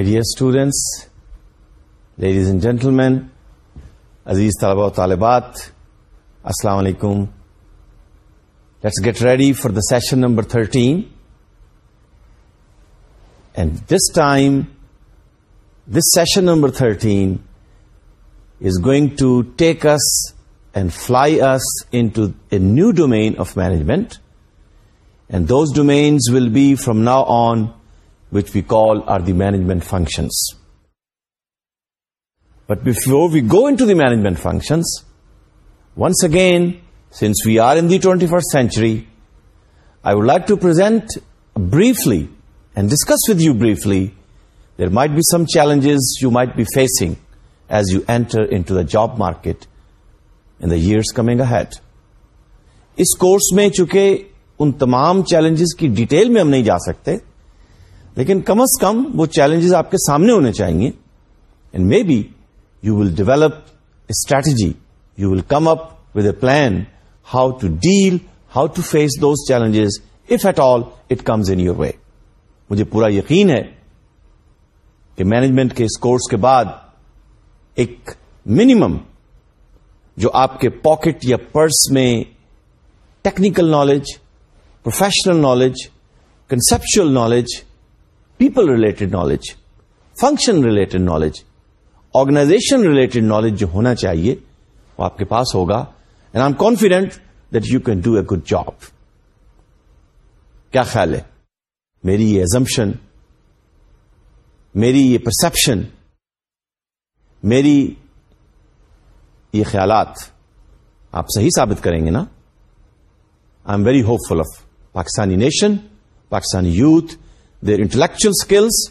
My dear students ladies and gentleman عزیز طلباء و طالبات السلام علیکم let's get ready for the session number thirteen and this time this session number thirteen is going to take us and fly us into a new domain of management and those domains will be from now on be from now on which we call are the management functions. But before we go into the management functions, once again, since we are in the 21st century, I would like to present briefly and discuss with you briefly, there might be some challenges you might be facing as you enter into the job market in the years coming ahead. اس course میں چونکہ ان تمام challenges کی detail میں ہم نہیں جا سکتے لیکن کم از کم وہ چیلنجز آپ کے سامنے ہونے چاہیے and may be you will develop strategy you will come up with a plan how to deal how to face those challenges if at all it comes in your way مجھے پورا یقین ہے کہ مینجمنٹ کے اس course کے بعد ایک منیمم جو آپ کے پاکٹ یا پرس میں technical knowledge professional knowledge conceptual knowledge people related knowledge function related knowledge organisation related knowledge جو ہونا چاہیے، وہ آپ کے پاس ہوگا. And I am confident that you can do a good job کیا خیال ہے؟ میری یہ ایزمپشن میری یہ پرسپشن میری یہ خیالات آپ صحیح ثابت کریں گے نا؟ I am very hopeful of Pakistani nation Pakistani youth their intellectual skills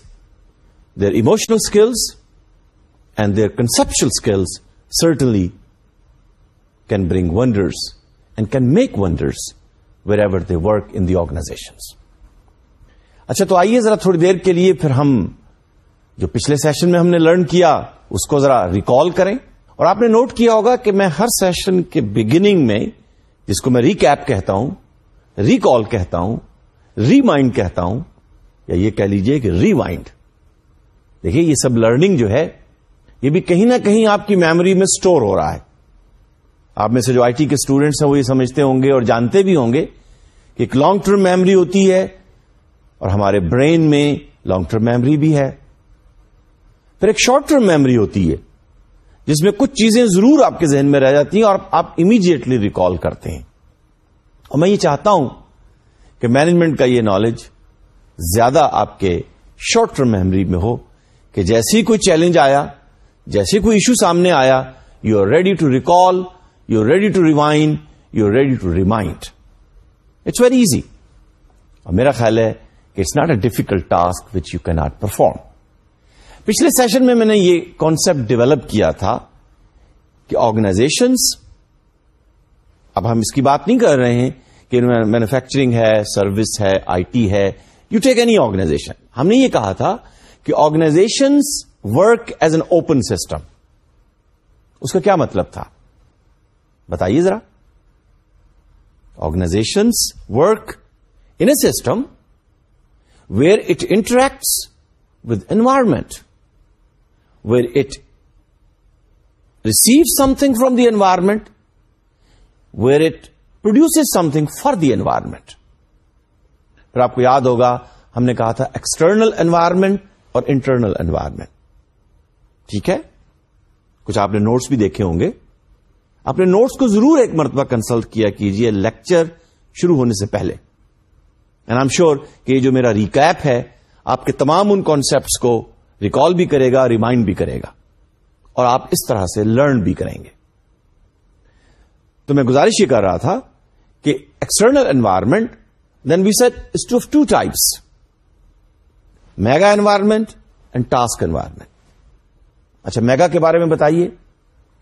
their emotional skills and their conceptual skills certainly can bring wonders and can make wonders wherever they work in the organisation اچھا تو آئیے ذرا تھوڑی دیر کے لیے پھر ہم جو پچھلے سیشن میں ہم نے لرن کیا، اس کو ذرا ریکال کریں۔ اور آپ نے نوٹ کیا ہوگا کہ میں ہر سیشن کے بگننگ میں جس کو میں ریکیپ کہتا ہوں ریکال کہتا ہوں ریمائنڈ کہتا ہوں یا یہ کہہ لیجیے کہ ریوائنڈ دیکھیے یہ سب لرننگ جو ہے، یہ بھی کہیں نہ کہیں آپ کی میموری میں سٹور ہو رہا ہے۔ آپ میں سے جو آئی ٹی کے اسٹوڈینٹس ہیں، وہ یہ سمجھتے ہوں گے اور جانتے بھی ہوں گے کہ ایک لانگ ٹرم میموری ہوتی ہے اور ہمارے برین میں لانگ ٹرم میموری بھی ہے۔ پھر ایک شارٹ ٹرم میموری ہوتی ہے، جس میں کچھ چیزیں ضرور آپ کے ذہن میں رہ جاتی ہیں اور آپ امیڈیٹلی ریکال کرتے ہیں۔ اور میں یہ چاہتا ہوں کہ مینجمنٹ کا یہ نالج زیادہ آپ کے شارٹ ٹرم میموری میں ہو کہ جیسی کوئی چیلنج آیا، جیسی کوئی ایشو سامنے آیا you are ready to recall you are ready to rewind you are ready to remind it's very easy اور میرا خیال ہے کہ it's not a difficult task which you کی ناٹ پرفارم پچھلے سیشن میں میں نے یہ کانسپٹ ڈیولپ کیا تھا کہ آرگنائزیشنس اب ہم اس کی بات نہیں کر رہے ہیں کہ مینوفیکچرنگ ہے سروس ہے آئی ٹی ہے یو ٹیک اینی آرگنائزیشن ہم نے یہ کہا تھا کہ organizations work as an open system اس کا کیا مطلب تھا؟ بتائیے ذرا. Organizations work in a system where it interacts with environment where it receive something from the environment where it produce something for the environment پھر آپ کو یاد ہوگا، ہم نے کہا تھا ایکسٹرنل انوائرمنٹ اور انٹرنل انوائرمنٹ ٹھیک ہے؟ کچھ آپ نے نوٹس بھی دیکھے ہوں گے۔ اپنے نوٹس کو ضرور ایک مرتبہ کنسلٹ کیا کیجیے لیکچر شروع ہونے سے پہلے۔ اینڈ آئی ایم شیور کہ یہ جو میرا ریکیپ ہے، آپ کے تمام ان کانسپٹس کو ریکال بھی کرے گا ریمائنڈ بھی کرے گا۔ اور آپ اس طرح سے لرن بھی کریں گے۔ تو میں گزارش یہ کر رہا تھا کہ external environment then we said is to two types mega environment and task environment اچھا میگا کے بارے میں بتائیے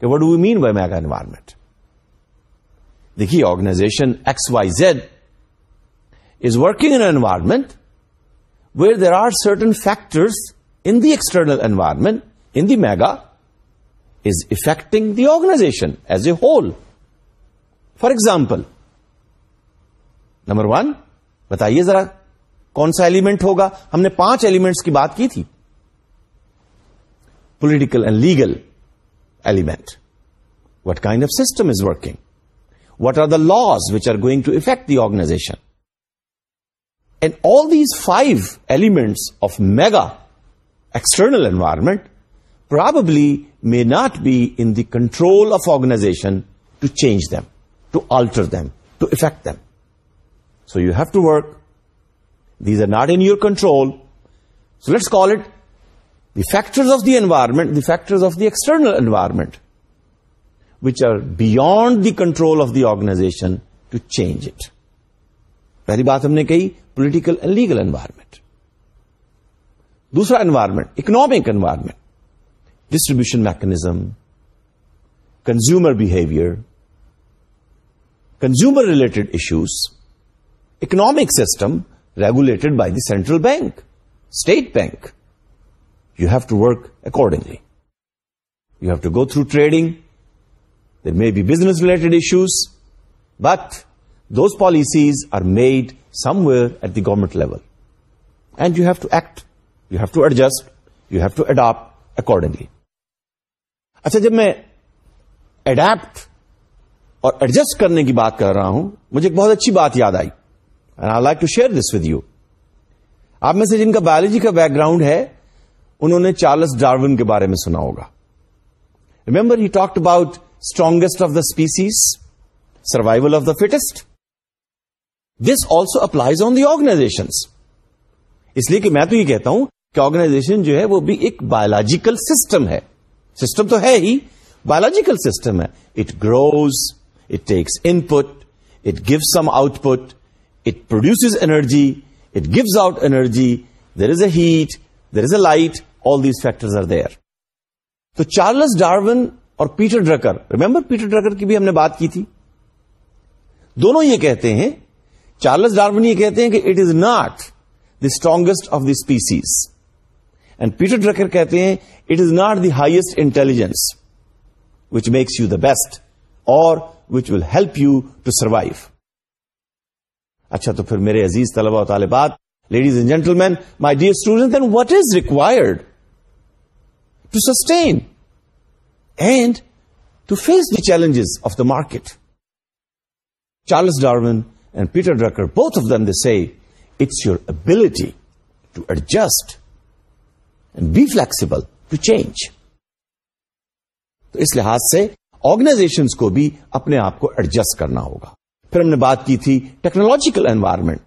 کہ what do you mean by mega environment دیکھیے organization X Y Z is working in environment where there are certain factors in the external environment, in the mega, is affecting the organization as a whole. For example, number one, بتائیے ذرا، کون سا element ہوگا؟ ہم نے پانچ elements کی بات کی تھی۔ Political and legal element what kind of system is working what are the laws which are going to affect the organization and all these five elements of mega external environment probably may not be in the control of organization to change them to alter them to affect them you have to work these are not in your control so let's call it the factors of the environment the factor of the external environment which are bad the control of the organization to change it پہلی بات ہم نے کہی political and legal environment دوسرا environment economic environment distribution mechanism consumer behaviour consumer related issues economic system regulated by the central bank state bank you have to work accordingly you have to go through trading there may be business related issues but those policies are made some where at the government level and you have to act you have to adjust you have to adapt accordingly اچھا جب میں adapt اور adjust کرنے کی بات کر رہا ہوں، مجھے ایک بہت اچھی بات یاد آئی۔ I like to share this with you آپ میں سے جن کا بایولوجی کا بیک گراؤنڈ ہے، انہوں نے چارلس ڈارون کے بارے میں سنا ہوگا۔ Remember he talked about strongest of the species survival of the fittest this also applies on the organization اس لیے کہ میں تو یہ کہتا ہوں کہ آرگنائزیشن جو ہے، وہ بھی ایک بایولوجیکل سسٹم ہے۔ سسٹم تو ہے ہی بایولوجیکل سسٹم ہے۔ It grows it takes input it give some output it produce energy it gives out energy there is a heat there is a light all these factor are there تو Charles Darwin اور Peter Drucker remember Peter Drucker کی بھی ہم نے بات کی تھی؟ دونوں یہ کہتے ہیں، چارلس ڈارون یہ کہتے ہیں کہ it is not the strongest of the species and Peter Drucker کہتے ہیں it is not the highest intelligence which makes you the best اور which will help you to survive اچھا تو پھر میرے عزیز طلبا و طالبات ladies and gentlemen my dear student and what is required to sustain and to face the challenges of the market Charles Darwin and Peter Drucker both of them they say it's your ability to adjust and be flexible to change تو اس لحاظ سے organisations کو بھی اپنے آپ کو adjust کرنا ہوگا۔ پھر ہم نے بات کی تھی technological environment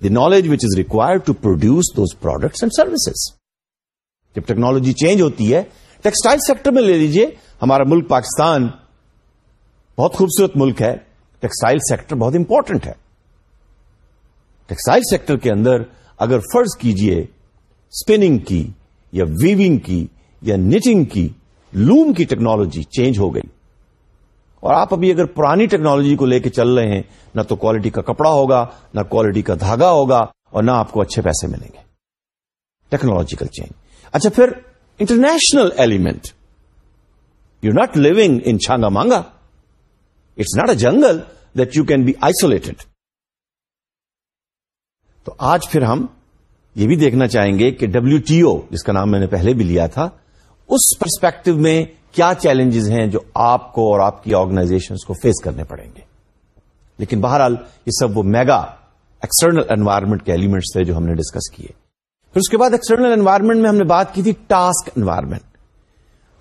the knowledge which is required to produce those products and services جب ٹیکنالوجی چینج ہوتی ہے ٹیکسٹائل سیکٹر میں لے لیجیے ہمارا ملک پاکستان بہت خوبصورت ملک ہے ٹیکسٹائل سیکٹر بہت امپورٹنٹ ہے۔ ٹیکسٹائل سیکٹر کے اندر اگر فرض کیجیے اسپننگ کی یا ویونگ کی یا نیٹنگ کی لوم کی ٹیکنالوجی چینج ہو گئی۔ اور آپ ابھی اگر پرانی ٹیکنالوجی کو لے کے چل رہے ہیں، نہ تو کوالٹی کا کپڑا ہوگا، نہ کوالٹی کا دھاگا ہوگا اور نہ آپ کو اچھے پیسے ملیں گے۔ ٹیکنالوجیکل چینج اچھا پھر international element you not living in Changa Manga it's not a jungle that you can be isolated تو آج پھر ہم یہ بھی دیکھنا چاہیں گے کہ ڈبلو ٹی او جس کا نام میں نے پہلے بھی لیا تھا، اس پرسپیکٹو میں کیا چیلنجز ہیں جو آپ کو اور آپ کی آرگنائزیشن کو فیس کرنے پڑیں گے؟ لیکن بہرحال یہ سب وہ میگا ایکسٹرنل انوائرمنٹ کے ایلیمنٹس تھے جو ہم نے ڈسکس کیے۔ پھر اس کے بعد ایکسٹرنل انوائرمنٹ میں ہم نے بات کی تھی task environment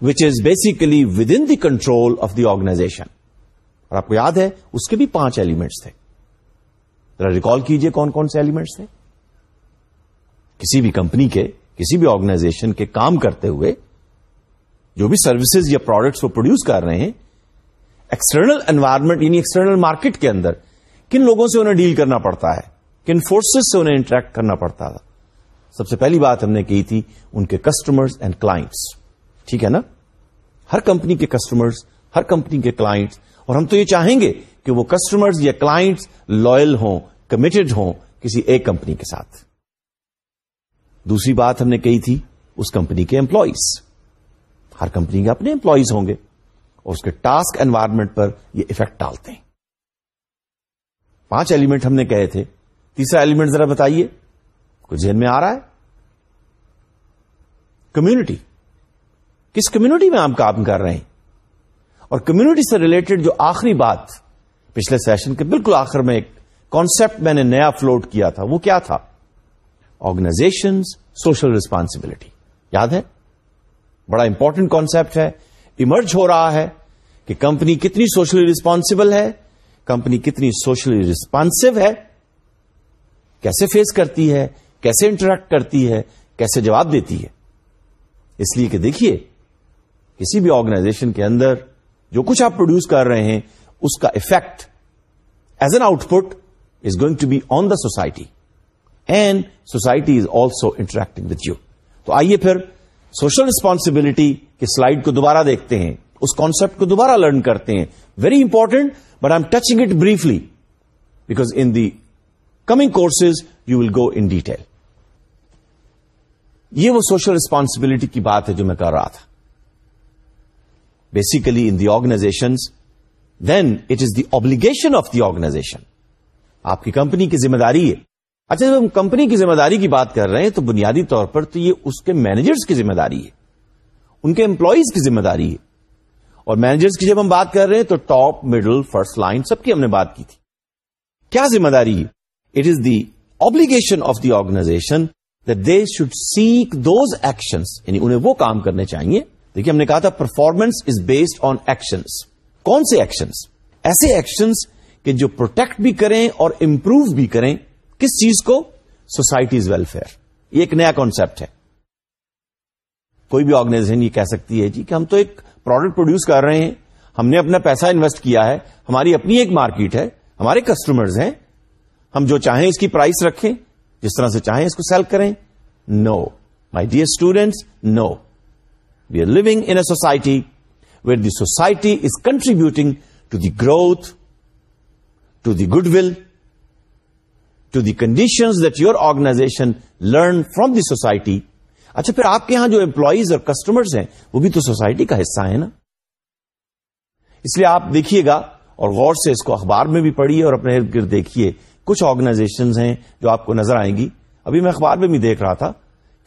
which is basically within the control of the organization اور آپ کو یاد ہے، اس کے بھی پانچ ایلیمنٹس تھے۔ ذرا ریکال کیجیے کون کون سے ایلیمنٹس تھے۔ کسی بھی کمپنی کے، کسی بھی آرگنائزیشن کے کام کرتے ہوئے جو بھی سروسز یا پروڈکٹس وہ پروڈیوس کر رہے ہیں ایکسٹرنل انوائرمنٹ یعنی ایکسٹرنل مارکیٹ کے اندر، کن لوگوں سے انہیں ڈیل کرنا پڑتا ہے؟ کن فورسز سے انہیں انٹریکٹ کرنا پڑتا تھا سب سے پہلی بات ہم نے کی تھی ان کے کسٹمرز اینڈ کلائنٹس ٹھیک ہے نا؟ ہر کمپنی کے کسٹمرز ہر کمپنی کے کلائنٹس اور ہم تو یہ چاہیں گے کہ وہ کسٹمرز یا کلائنٹس لوئل ہوں کمیٹڈ ہوں کسی ایک کمپنی کے ساتھ۔ دوسری بات ہم نے کہی تھی اس کمپنی کے امپلائیز ہر کمپنی کے اپنے امپلائیز ہوں گے اور اس کے ٹاسک انوائرمنٹ پر یہ افیکٹ ڈالتے ہیں۔ پانچ ایلیمنٹ ہم نے کہے تھے۔ تیسرا ایلیمنٹ ذرا بتائیے۔ کچھ ذہن میں آ رہا ہے؟ کمیونٹی کس کمیونٹی میں آپ کام کر رہے ہیں؟ اور کمیونٹی سے ریلیٹڈ جو آخری بات پچھلے سیشن کے بالکل آخر میں ایک کانسپٹ میں نے نیا فلوٹ کیا تھا، وہ کیا تھا؟ آرگنائزیشن سوشل ریسپانسبلٹی یاد ہے؟ بڑا امپورٹنٹ کانسپٹ ہے۔ ایمرج ہو رہا ہے کہ کمپنی کتنی سوشلی ریسپانسبل ہے، کمپنی کتنی سوشلی ریسپانسو ہے، کیسے فیس کرتی ہے، کیسے انٹریکٹ کرتی ہے، کیسے جواب دیتی ہے۔ اس لیے کہ دیکھیے، کسی بھی آرگنائزیشن کے اندر جو کچھ آپ پروڈیوس کر رہے ہیں، اس کا affect as an output is going to be on the society and society is also interacting with you تو آئیے پھر سوشل ریسپانسبلٹی کی سلائڈ کو دوبارہ دیکھتے ہیں، اس کانسپٹ کو دوبارہ لرن کرتے ہیں۔ Very important but I am touching it briefly because in the coming courses you will go in detail یہ وہ سوشل ریسپانسبلٹی کی بات ہے جو میں کر رہا تھا۔ Basically in the organization then it is the obligation of the organization آپ کی کمپنی کی ذمہ داری ہے۔ اچھا جب ہم کمپنی کی ذمہ داری کی بات کر رہے ہیں تو بنیادی طور پر تو یہ اس کے مینیجرس کی ذمہ داری ہے۔ ان کے امپلائیز کی ذمہ داری ہے۔ اور مینیجرس کی جب ہم بات کر رہے ہیں تو ٹاپ مڈل فرسٹ لائن سب کی ہم نے بات کی تھی۔ کیا ذمہ داری ہے؟ It is the obligation of the organization they should seek those actions یعنی انہیں وہ کام کرنے چاہیے۔ دیکھیے، ہم نے کہا تھا performance is based on actions کون سے ایکشنس ایسے ایکشنس کہ جو پروٹیکٹ بھی کریں اور امپروو بھی کریں۔ کس چیز کو؟ Societies welfare. یہ ایک نیا کانسپٹ ہے. کوئی بھی آرگنائزیشن یہ کہہ سکتی ہے جی کہ ہم تو ایک پروڈکٹ پروڈیوس کر رہے ہیں. ہم نے اپنا پیسہ انویسٹ کیا ہے. ہماری اپنی ایک مارکیٹ ہے. ہمارے کسٹمرز ہیں. ہم جو چاہیں اس کی پرائس رکھیں. جس طرح سے چاہیں اس کو سیل کریں. Now my dear students now we are living in a society where the society is contributing to the growth to the goodwill to the conditions that your organization learn from the society اچھا پھر آپ کے یہاں جو employees اور customers ہیں، وہ بھی تو سوسائٹی کا حصہ ہے نا؟ اس لیے آپ دیکھیے گا، اور غور سے اس کو اخبار میں بھی پڑھیے اور اپنے ارد گرد دیکھیے، کچھ آرگنائزیشن ہیں جو آپ کو نظر آئیں گی۔ ابھی میں اخبار میں بھی دیکھ رہا تھا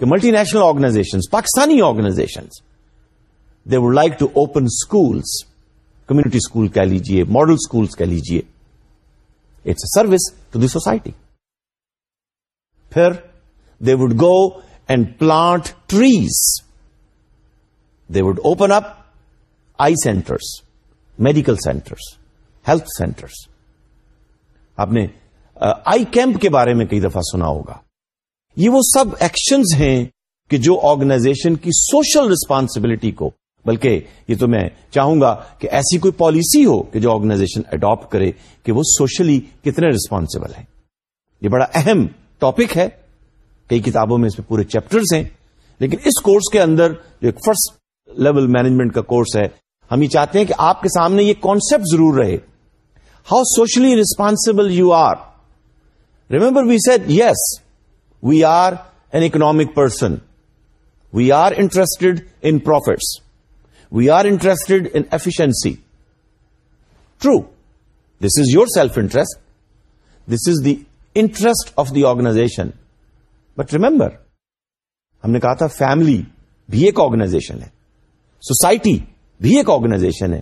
کہ multinational organization Pakistani organization they would like to open schools community school کہہ لیجیے ماڈل اسکولس کہہ لیجیے it's a service to the society پھر they would go and plant trees they would open up eye centres medical centres health centres آپ نے eye camp کے بارے میں کئی دفعہ سنا ہوگا یہ وہ سب ایکشنز ہیں کہ جو آرگنائزیشن کی سوشل ریسپانسبلٹی کو بلکہ یہ تو میں چاہوں گا کہ ایسی کوئی پالیسی ہو کہ جو آرگنائزیشن اڈاپٹ کرے کہ وہ سوشلی کتنے ریسپانسبل ہیں یہ بڑا اہم ٹاپک ہے. کئی کتابوں میں اس میں پورے چیپٹرز ہیں. لیکن اس کورس کے اندر جو ایک فرسٹ لیول مینجمنٹ کا کورس ہے، ہم یہ چاہتے ہیں کہ آپ کے سامنے یہ کانسپٹ ضرور رہے. How socially responsible you are remember we said yes we are an economic person we are interested in profits we are interested in efficiency true this is your self interest this is the interest of the organization but remember ہم نے کہا تھا family بھی ایک organization ہے society بھی ایک organization ہے.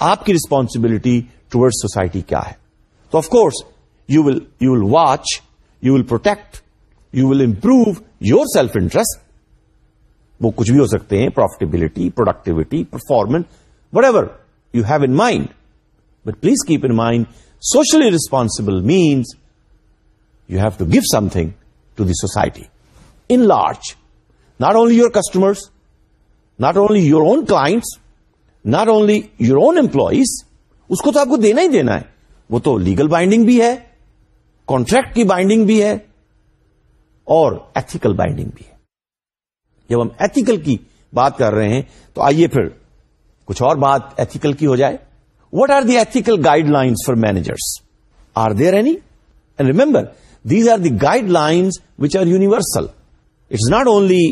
آپ کی ریسپانسبلٹی ٹوڈ سوسائٹی کیا ہے؟ تو of course you will you will watch you will protect you will improve your self interest وہ کچھ بھی ہو سکتے ہیں profitability productivity performance whatever you have in mind but please keep in mind socially responsible means you have to give something to the society in large not only your customers not only your own clients not only your own employees اس کو تو آپ کو دینا ہی دینا ہے وہ تو لیگل بائنڈنگ بھی ہے کانٹریکٹ کی بائنڈنگ بھی ہے اور ایتھیکل بائنڈنگ بھی ہے جب ہم ایتھیکل کی بات کر رہے ہیں تو آئیے پھر کچھ اور بات ایتھیکل کی ہو جائے what are the ethical guidelines for managers are there any and remember these are the guidelines which are universal it's not only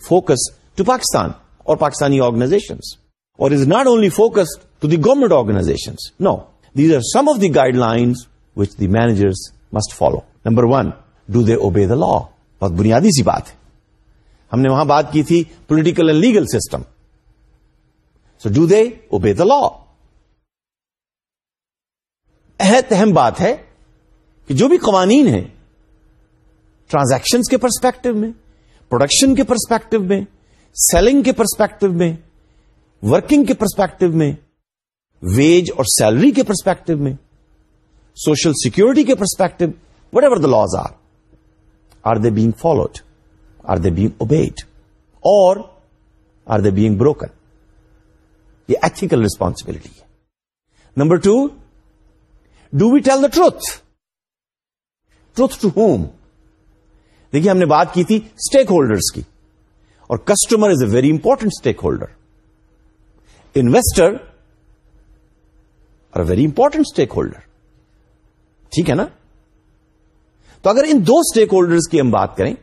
focus to Pakistan اور پاکستانی آرگنائزیشنس اور is not only focus to the government organization now these are some of the guidelines which the managers must follow number one do they obey the law بہت بنیادی سی بات ہے ہم نے وہاں بات کی تھی political and legal system so do they obey the law اہت اہم بات ہے کہ جو بھی قوانین ہیں ٹرانزیکشن کے پرسپیکٹو میں، پروڈکشن کے پرسپیکٹو میں، سیلنگ کے پرسپیکٹو میں، ورکنگ کے پرسپیکٹو میں، ویج اور سیلری کے پرسپیکٹو میں، سوشل سیکورٹی کے perspective whatever the laws are are they being followed are they being obeyed اور آر دے بینگ بروکن یہ ایتھیکل ریسپانسبلٹی ہے۔ Number two do we tell the truth truth to whom دیکھیے ہم نے بات کی تھی اسٹیک ہولڈرس کی اور customer is a very important stakeholder investor اور ویری امپورٹنٹ اسٹیک ہولڈر ٹھیک ہے نا؟ تو اگر ان دو اسٹیک ہولڈرس کی ہم بات کریں،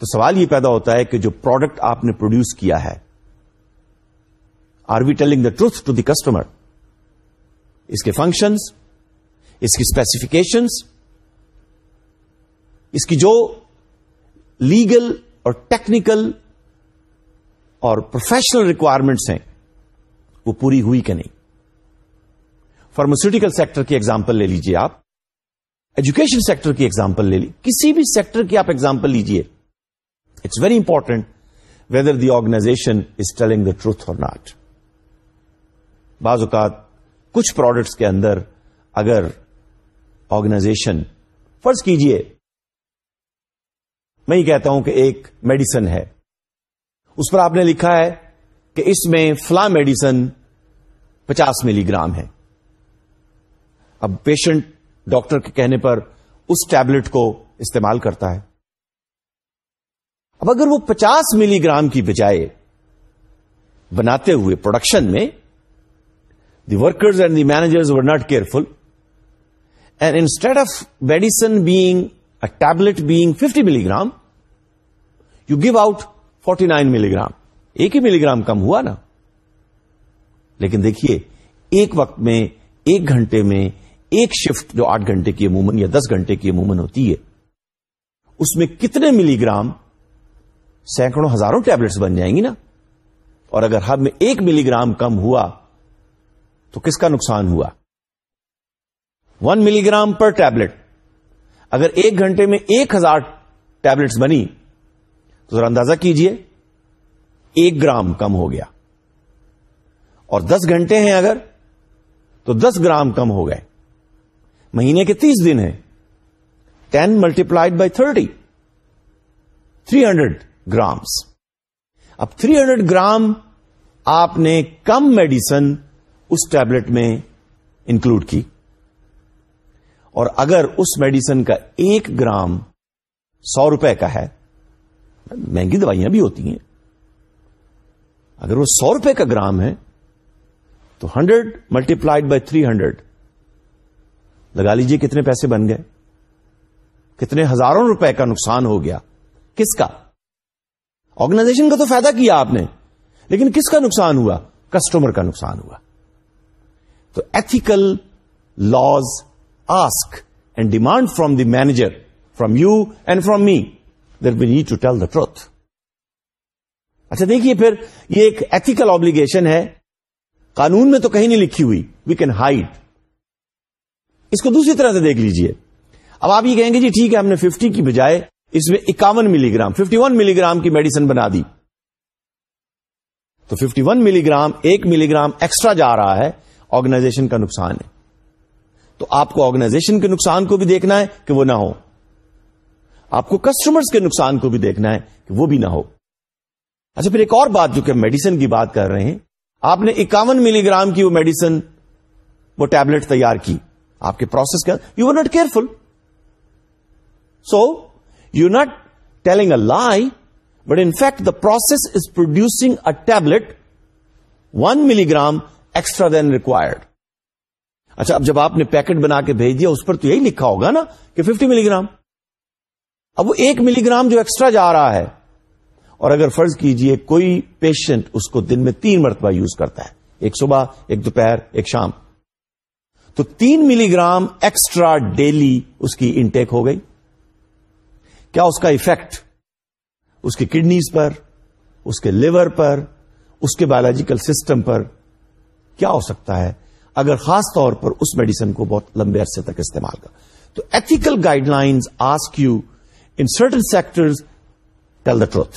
تو سوال یہ پیدا ہوتا ہے کہ جو پروڈکٹ آپ نے پروڈیوس کیا ہے are we telling the truth to the customer اس کے فنکشنس اس کی اسپیسیفکیشنس اس کی جو لیگل اور ٹیکنیکل اور پروفیشنل ریکوائرمنٹس ہیں، وہ پوری ہوئی کہ نہیں؟ فارماسیوٹیکل سیکٹر کی ایگزامپل لے لیجیے آپ۔ ایجوکیشن سیکٹر کی ایگزامپل لے لی۔ کسی بھی سیکٹر کی آپ ایگزامپل لیجیے it's very important whether the organization is telling the truth or not بعض اوقات کچھ پروڈکٹس کے اندر اگر آرگنائزیشن فرض کیجیے میں یہ کہتا ہوں کہ ایک میڈیسن ہے۔ اس پر آپ نے لکھا ہے کہ اس میں فلاں میڈیسن پچاس ملی گرام ہے۔ اب پیشنٹ ڈاکٹر کے کہنے پر اس ٹیبلٹ کو استعمال کرتا ہے۔ اب اگر وہ پچاس ملی گرام کی بجائے بناتے ہوئے پروڈکشن میں the workers and the managers were not careful, and instead of medicine being tablet being fifty milligram you give out forty nine milligram ایک ہی ملی گرام کم ہوا نا لیکن دیکھیے ایک وقت میں ایک گھنٹے میں ایک شفٹ جو آٹھ گھنٹے کی عموماً یا دس گھنٹے کی عموماً ہوتی ہے اس میں کتنے ملی گرام سینکڑوں ہزاروں ٹیبلٹس بن جائیں گی نا اور اگر ہر میں ایک ملی گرام کم ہوا تو کس کا نقصان ہوا one milligram per tablet اگر ایک گھنٹے میں ایک ہزار ٹیبلٹس بنی، تو ذرا اندازہ کیجیے، ایک گرام کم ہو گیا۔ اور دس گھنٹے ہیں اگر، تو دس گرام کم ہو گئے۔ مہینے کے تیس دن ہیں۔ Ten multiplied by thirty, three hundred grams اب تھری ہنڈریڈ گرام آپ نے کم میڈیسن اس ٹیبلٹ میں انکلوڈ کی۔ اور اگر اس میڈیسن کا ایک گرام سو روپے کا ہے، مہنگی دوائیاں بھی ہوتی ہیں۔ اگر وہ سو روپے کا گرام ہے، تو hundred multiplied by three hundred. لگا لیجیے کتنے پیسے بن گئے۔ کتنے ہزاروں روپے کا نقصان ہو گیا۔ کس کا؟ آرگنائزیشن کا تو فائدہ کیا آپ نے، لیکن کس کا نقصان ہوا؟ کسٹمر کا نقصان ہوا۔ تو ethical laws ask and demand from the manager from you and from me there we need to tell the truth اچھا دیکھیے پھر، یہ ایک ایتھیکل آبلیگیشن ہے۔ قانون میں تو کہیں نہیں لکھی ہوئی۔ وی کین ہائڈ اس کو دوسری طرح سے دیکھ لیجیے۔ اب آپ یہ کہیں گے جی ٹھیک ہے، ہم نے ففٹی کی بجائے اس میں اکاون milligram fifty one milligram کی میڈیسن بنا دی۔ تو ففٹی ون ملی گرام، ایک ملی گرام ایکسٹرا جا رہا ہے آرگنائزیشن کا نقصان ہے۔ تو آپ کو آرگنائزیشن کے نقصان کو بھی دیکھنا ہے کہ وہ نہ ہو۔ آپ کو کسٹمرز کے نقصان کو بھی دیکھنا ہے کہ وہ بھی نہ ہو۔ اچھا پھر ایک اور بات جو کہ میڈیسن کی بات کر رہے ہیں۔ آپ نے اکاون ملی گرام کی وہ میڈیسن وہ ٹیبلٹ تیار کی۔ آپ کے پروسیس کا you are not careful so you not telling a lie but in fact the process is producing a tablet one milligram extra than required اچھا اب جب آپ نے پیکٹ بنا کے بھیج دیا، اس پر تو یہی لکھا ہوگا نا کہ ففٹی ملی گرام۔ اب وہ ایک ملی گرام جو ایکسٹرا جا رہا ہے، اور اگر فرض کیجیے کوئی پیشنٹ اس کو دن میں تین مرتبہ یوز کرتا ہے، ایک صبح، ایک دوپہر، ایک شام۔ تو تین ملی گرام ایکسٹرا ڈیلی اس کی انٹیک ہو گئی۔ کیا اس کا افیکٹ اس کی کڈنیز پر، اس کے لیور پر، اس کے بایولوجیکل سسٹم پر کیا ہو سکتا ہے؟ اگر خاص طور پر اس میڈیسن کو بہت لمبے عرصے تک استعمال کر۔ تو ethical guidelines ask you in certain sectors tell the truth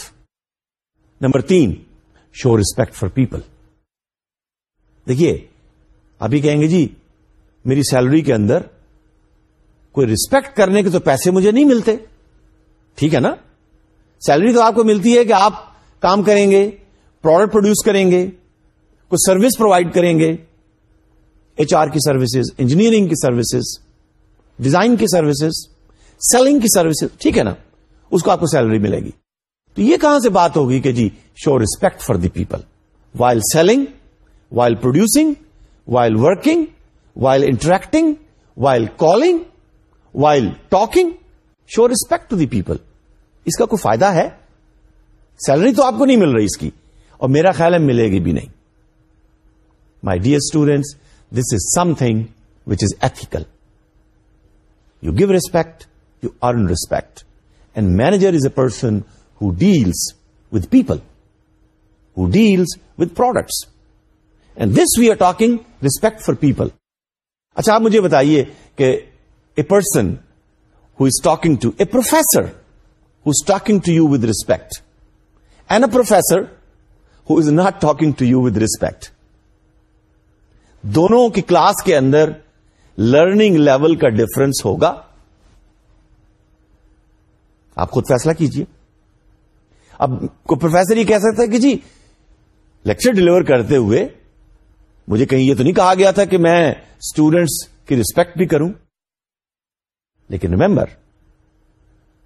number تین شو ریسپیکٹ فار پیپل دیکھیے ابھی کہیں گے جی میری سیلری کے اندر کوئی ریسپیکٹ کرنے کے تو پیسے مجھے نہیں ملتے۔ ٹھیک ہے نا؟ سیلری تو آپ کو ملتی ہے کہ آپ کام کریں گے پروڈکٹ پروڈیوس کریں گے کچھ سروس پرووائڈ کریں گے۔ ایچ آر کی سروسز انجینئرنگ کی سروسز ڈیزائن کی سروسز سیلنگ کی سروسز ٹھیک ہے نا؟ اس کو آپ کو سیلری ملے گی۔ تو یہ کہاں سے بات ہوگی کہ جی show respect for the people while selling while producing while working while interacting while calling while talking show respect to the people اس کا کوئی فائدہ ہے؟ سیلری تو آپ کو نہیں مل رہی اس کی، اور میرا خیال ہے ملے گی بھی نہیں۔ My dear students this is something which is ethical you give respect you earn respect and manager is a person who deals with people who deals with products and this we are talking respect for people اچھا آپ مجھے بتائیے کہ a person who is talking to a professor who is talking to you with respect and a professor who is not talking to you with respect دونوں کی class کے اندر learning level کا ڈفرنس ہوگا۔ آپ خود فیصلہ کیجیے اب کو پروفیسر یہ کہہ سکتا ہے کہ جی لیکچر ڈلیور کرتے ہوئے مجھے کہیں یہ تو نہیں کہا گیا تھا کہ میں اسٹوڈینٹس کی ریسپیکٹ بھی کروں۔ لیکن remember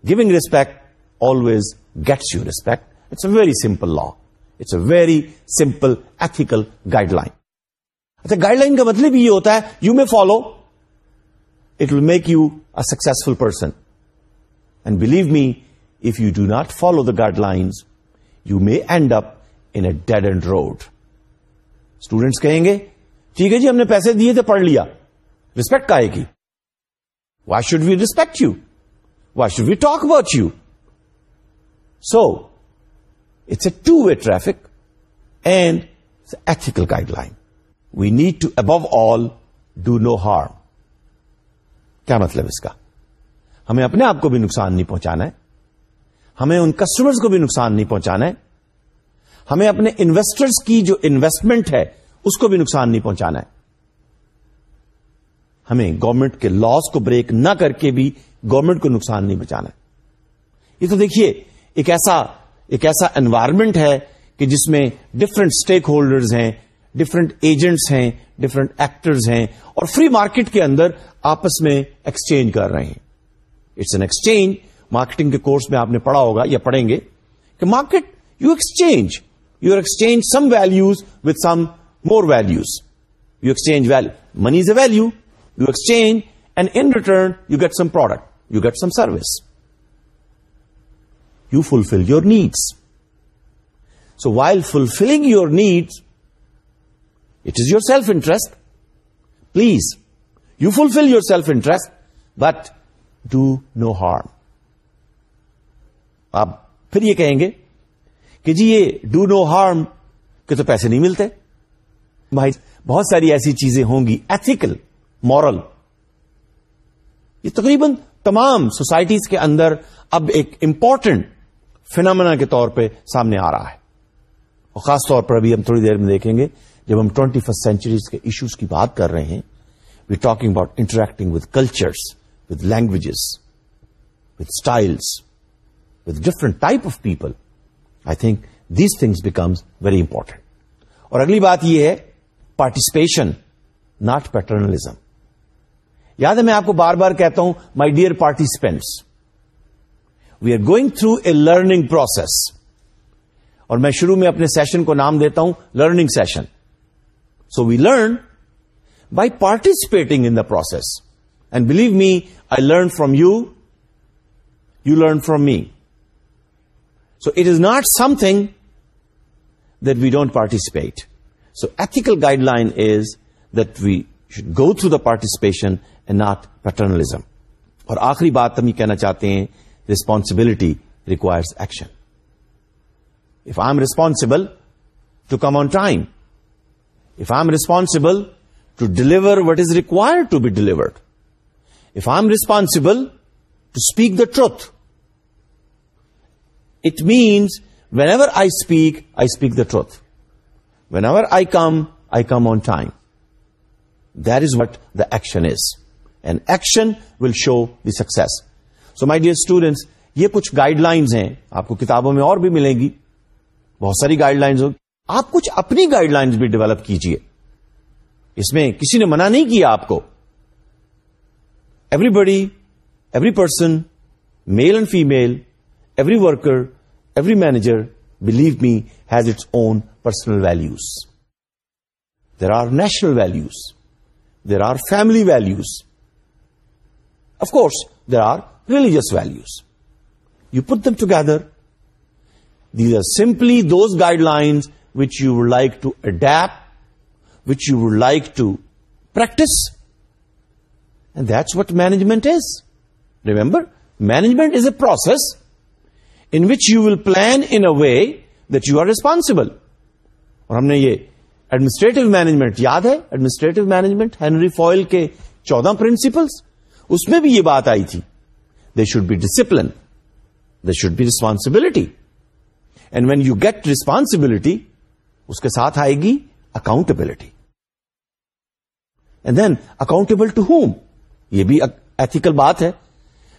giving respect always gets you respect it's a very simple law it's a very simple ethical guideline اچھا گائڈ لائن کا مطلب یہ ہوتا ہے you may follow it will make you a successful person and believe me if you do not follow the guidelines you may end up in a dead end road students کہیں گے ٹھیک ہے جی ہم نے پیسے دیے تھے، پڑھ لیا۔ ریسپیکٹ کا کی؟ Why should we respect you why should we talk about you so it's a two way traffic and ethical guideline we need to above all do no harm کیا مطلب اس کا؟ ہمیں اپنے آپ کو بھی نقصان نہیں پہنچانا ہے۔ ہمیں ان کسٹمرز کو بھی نقصان نہیں پہنچانا ہے۔ ہمیں اپنے انویسٹرز کی جو انویسٹمنٹ ہے، اس کو بھی نقصان نہیں پہنچانا ہے۔ ہمیں گورنمنٹ کے لاس کو بریک نہ کر کے بھی گورنمنٹ کو نقصان نہیں بچانا ہے۔ یہ تو دیکھیے، ایک ایسا ایک ایسا انوائرمنٹ ہے کہ جس میں ڈفرنٹ اسٹیک ہولڈرز ہیں۔ ڈفرنٹ ایجنٹس ہیں ڈفرنٹ ایکٹرز ہیں، اور فری مارکیٹ کے اندر آپس میں ایکسچینج کر رہے ہیں. اٹس این ایکسچینج مارکیٹنگ کے کورس میں آپ نے پڑھا ہوگا یا پڑھیں گے کہ market you exchange you exchange some values with some more values you exchange value money is a value you exchange and in return you get some product you get some service you fulfil your needs so while fulfilling your needs It is your self-interest. Please, you fulfill your self-interest, but do no harm. آپ پھر یہ کہیں گے کہ جی یہ do no harm کہ تو پیسے نہیں ملتے بھائی بہت ساری ایسی چیزیں ہوں گی ایتھیکل مورل یہ تقریباً تمام سوسائٹیز کے اندر اب ایک امپورٹنٹ فینامنا کے طور پہ سامنے آ رہا ہے اور خاص طور پر ابھی ہم تھوڑی دیر میں دیکھیں گے جب ہم ٹوینٹی فرسٹ سینچریز کے ایشوز کی بات کر رہے ہیں we talking about interacting with cultures with languages with styles with different type of people I think these things becomes very important اور اگلی بات یہ ہے پارٹیسپیشن ناٹ پیٹرنلزم یاد ہے میں آپ کو بار بار کہتا ہوں my dear participants we are going through a learning process اور میں شروع میں اپنے سیشن کو نام دیتا ہوں learning session so we learn by participating in the process and believe me I learn from you you learn from me so it is not something that we don't participate so ethical guideline is that we should go through the participation and not paternalism اور آخری بات ہم یہ کہنا چاہتے ہیں responsibility requires action if I am responsible to come on time. If I'm responsible to deliver what is required to be delivered, if I'm responsible to speak the truth, it means whenever I speak the truth. Whenever I come on time. That is what the action is. And action will show the success. So my dear students, یہ کچھ guide lines ہیں آپ کو کتابوں میں اور بھی ملیں گی بہت ساری گائیڈ لائنز ہوگی آپ کچھ اپنی گائیڈ لائنز بھی ڈیولپ کیجیے۔ اس میں کسی نے منع نہیں کیا آپ کو۔ Everybody every person male and female every worker every manager believe me has its own personal values there are national values there are family values of course there are religious values You put them together. These are simply those guidelines which you would like to adapt, which you would like to practice. And that's what management is. Remember, management is a process in which you will plan in a way that you are responsible. اور ہم نے یہ administrative management یاد ہے administrative management Henry foil کے چودہ principles اس میں بھی یہ بات آئی تھی they should be discipline there should be responsibility. And when you get responsibility, uske saath aayegi accountability. And then accountable to whom? یہ بھی ایتھیکل بات ہے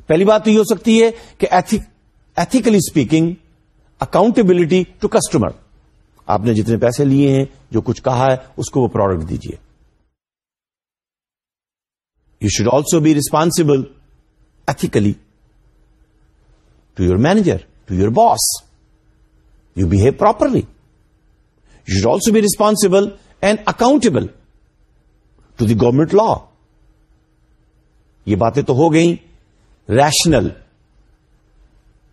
پہلی بات تو یہ ہو سکتی ہے کہ ethically speaking accountability to customer آپ نے جتنے پیسے لیے ہیں جو کچھ کہا ہے اس کو وہ پروڈکٹ دیجیے you should also be responsible ethically to your manager, to your boss. You behave properly. You should also be responsible and accountable to the government law. یہ باتیں تو ہو گئیں ریشنل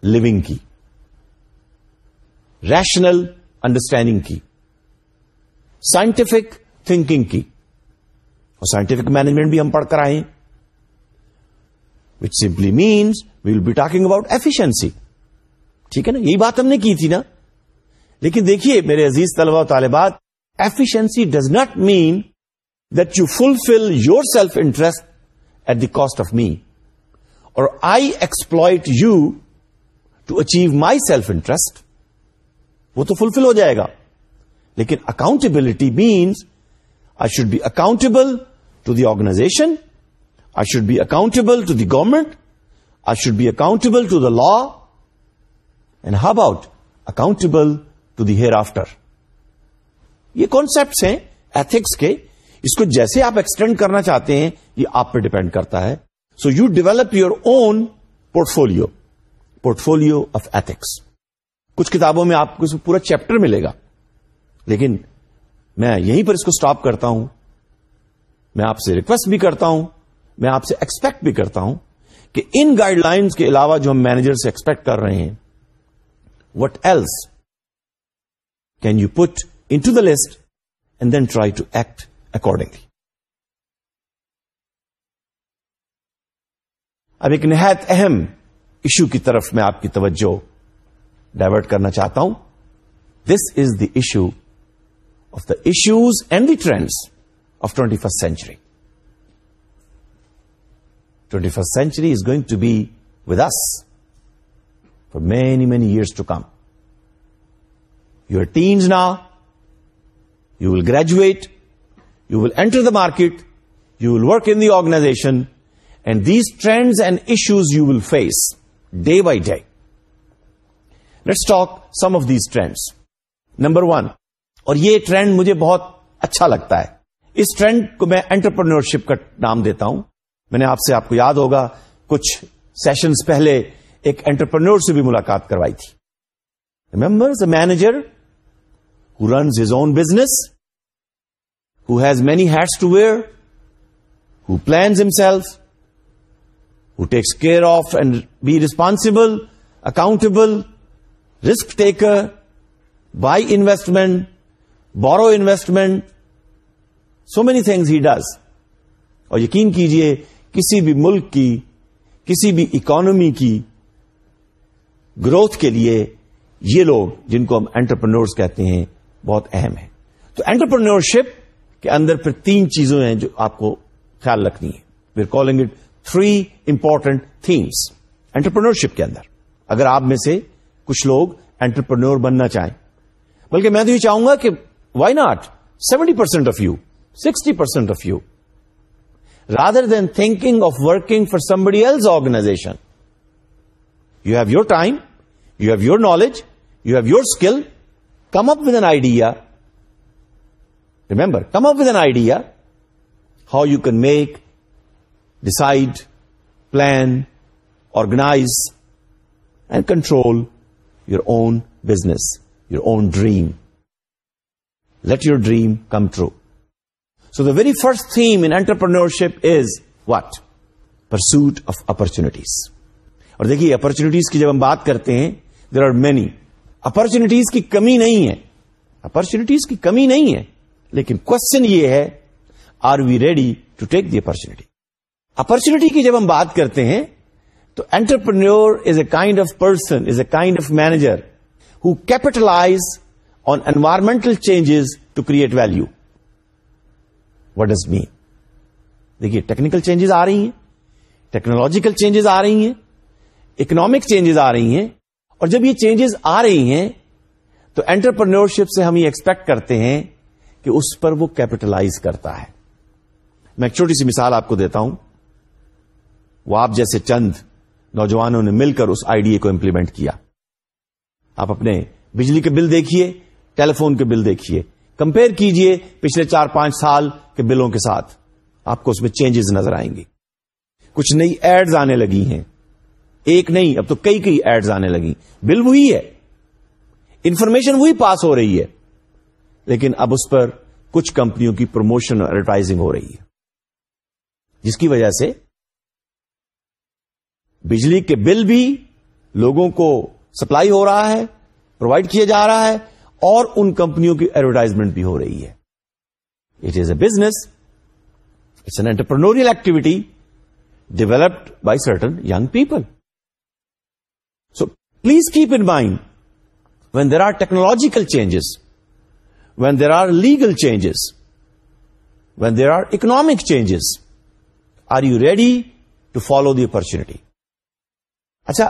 لونگ کی ریشنل انڈرسٹینڈنگ کی scientific thinking کی. اور scientific management بھی ہم پڑھ کر آئے which simply means we will be talking about efficiency ٹھیک ہے نا؟ یہی بات ہم نے کی تھی نا؟ لیکن دیکھیے میرے عزیز طلبا و طالبات efficiency does not mean that you fulfil your self interest at the cost of me or I exploit you to achieve my self interest وہ تو فلفل ہو جائے گا۔ لیکن accountability means I should be accountable to the organisation I should be accountable to the government I should be accountable to the law. And how about accountable to the hereafter? یہ concepts ہیں ethics کے. اس کو جیسے آپ extend کرنا چاہتے ہیں، یہ آپ پہ ڈپینڈ کرتا ہے. So you develop your own portfolio portfolio of ethics کچھ کتابوں میں آپ کو پورا چیپٹر ملے گا. لیکن میں یہیں پر اس کو اسٹاپ کرتا ہوں. میں آپ سے ریکویسٹ بھی کرتا ہوں. میں آپ سے ایکسپیکٹ بھی کرتا ہوں کہ ان گائیڈ لائنس کے علاوہ جو ہم مینیجر سے ایکسپیکٹ کر رہے ہیں what else can you put into the list and then try to act accordingly اب ایک نہایت اہم ایشو کی طرف میں آپ کی توجہ ڈائیورٹ کرنا چاہتا ہوں۔ This is the issue of the issues and the trends of twenty first century 21st century is going to be with us for many, many years to come. You are teens now. You will graduate. You will enter the market. You will work in the organization. And these trends and issues you will face day by day. Let's talk some of these trends. Number one, اور یہ trend مجھے بہت اچھا لگتا ہے اس trend کو میں entrepreneurship کا نام دیتا ہوں میں نے آپ سے آپ کو یاد ہوگا کچھ سیشنز پہلے ایک انٹرپرنور سے بھی ملاقات کروائی تھی remember a manager who runs his own business who has many heads to wear who plans himself who takes care of and be responsible accountable risk taker by investment borrow investment so many things he does اور یقین کیجیے، کسی بھی ملک کی، کسی بھی economy کی گروتھ کے لیے یہ لوگ جن کو ہم انٹرپرنورس کہتے ہیں بہت اہم ہے۔ تو اینٹرپرنورشپ کے اندر پھر تین چیزیں ہیں جو آپ کو خیال رکھنی ہے we are calling it three important themes entrepreneurship کے اندر۔ اگر آپ میں سے کچھ لوگ اینٹرپرنور بننا چاہیں۔ بلکہ میں تو یہ چاہوں گا کہ why not seventy percent of you sixty percent of you rather than thinking of working for somebody else organisation you have your time you have your knowledge you have your skill come up with an idea remember come up with an idea how you can make decide plan organise and control your own business your own dream let your dream come true so the very first theme in is what pursuit of opportunities اور دیکھیے opportunities کی جب ہم بات کرتے ہیں there are many opportunities کی کمی نہیں ہے۔ اپرچونیٹیز کی کمی نہیں ہے، لیکن کوشچن یہ ہے are we ready to take the opportunity opportunity کی جب ہم بات کرتے ہیں، تو entrepreneur is a kind of person is a kind of manager who capitalise on environmental changes to create value what does mean دیکھیے ٹیکنیکل چینجز آ رہی ہیں ٹیکنالوجیکل چینجز آ رہی ہیں اکنامک چینجز آ رہی ہیں اور جب یہ چینجز آ رہی ہیں، تو اینٹرپرنورشپ سے ہم یہ ایکسپیکٹ کرتے ہیں کہ اس پر وہ کیپٹلائز کرتا ہے۔ میں ایک چھوٹی سی مثال آپ کو دیتا ہوں۔ وہ آپ جیسے چند نوجوانوں نے مل کر اس آئیڈیا کو امپلیمنٹ کیا۔ آپ اپنے بجلی کے بل دیکھیے ٹیلی فون کے بل دیکھیے۔ کمپیئر کیجیے پچھلے چار پانچ سال کے بلوں کے ساتھ۔ آپ کو اس میں چینجز نظر آئیں گی کچھ نئی ایڈز آنے لگی ہیں۔ ایک نہیں، اب تو کئی کئی ایڈز آنے لگی بل وہی ہے۔ انفارمیشن وہی پاس ہو رہی ہے۔ لیکن اب اس پر کچھ کمپنیوں کی پروموشن اور ایڈورٹائزنگ ہو رہی ہے۔ جس کی وجہ سے بجلی کے بل بھی لوگوں کو سپلائی ہو رہا ہے، پرووائڈ کیا جا رہا ہے، اور ان کمپنیوں کی ایڈورٹائزمنٹ بھی ہو رہی ہے۔ It is a business it's an entrepreneurial activity developed by certain young people so please keep in mind when there are technological changes when there are legal changes when there are economic changes are you ready to follow the opportunity اچھا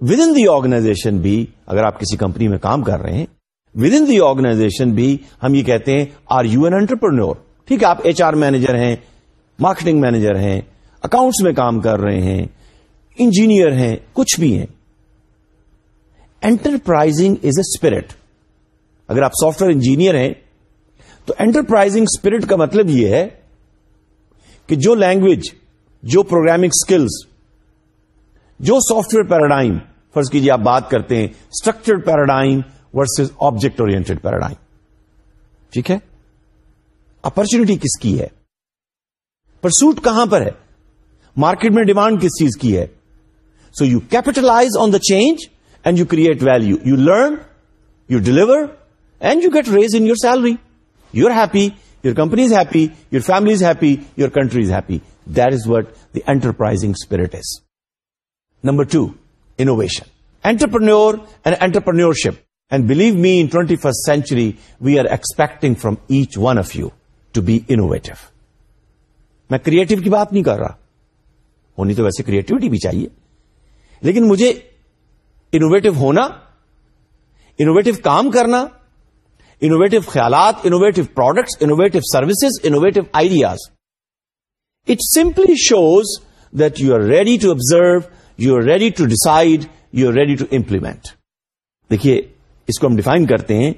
with in the organisation بھی اگر آپ کسی company میں کام کر رہے ہیں ود ان دی آرگنائزیشن بھی ہم یہ کہتے ہیں آر یو این انٹرپرنور ٹھیک ہے آپ ایچ آر مینیجر ہیں مارکیٹنگ مینیجر ہیں اکاؤنٹس میں کام کر رہے ہیں انجینئر ہیں کچھ بھی ہیں انٹرپرائزنگ از اے اسپرٹ اگر آپ سافٹ ویئر انجینئر ہیں، تو انٹرپرائزنگ اسپرٹ کا مطلب یہ ہے کہ جو لینگویج جو پروگرامنگ اسکلس جو سافٹ ویئر پیراڈائم فرض کیجیے آپ بات کرتے ہیں structured paradigm versus object oriented paradigm ٹھیک ہے؟ اپرچونٹی کس کی ہے؟ پرسوٹ کہاں پر ہے؟ مارکیٹ میں ڈیمانڈ کس چیز کی ہے؟ So you capitalise on the change and you create value you learn you deliver and you get raise in your salary you are happy your company is happy your family is happy your country is happy that is what the enterprising spirit is number two innovation entrepreneur and entrepreneurship and believe me in twenty first century we are expecting from each one of you to be innovative میں creative کی بات نہیں کر رہا ہونی تو ویسے creativity بھی چاہیے۔ لیکن مجھے انوویٹو ہونا انوویٹو کام کرنا انوویٹو خیالات innovative products innovative services innovative ideas it simply shows that you are ready to observe you are ready to decide you are ready to implement دیکھیے، اس کو ہم ڈیفائن کرتے ہیں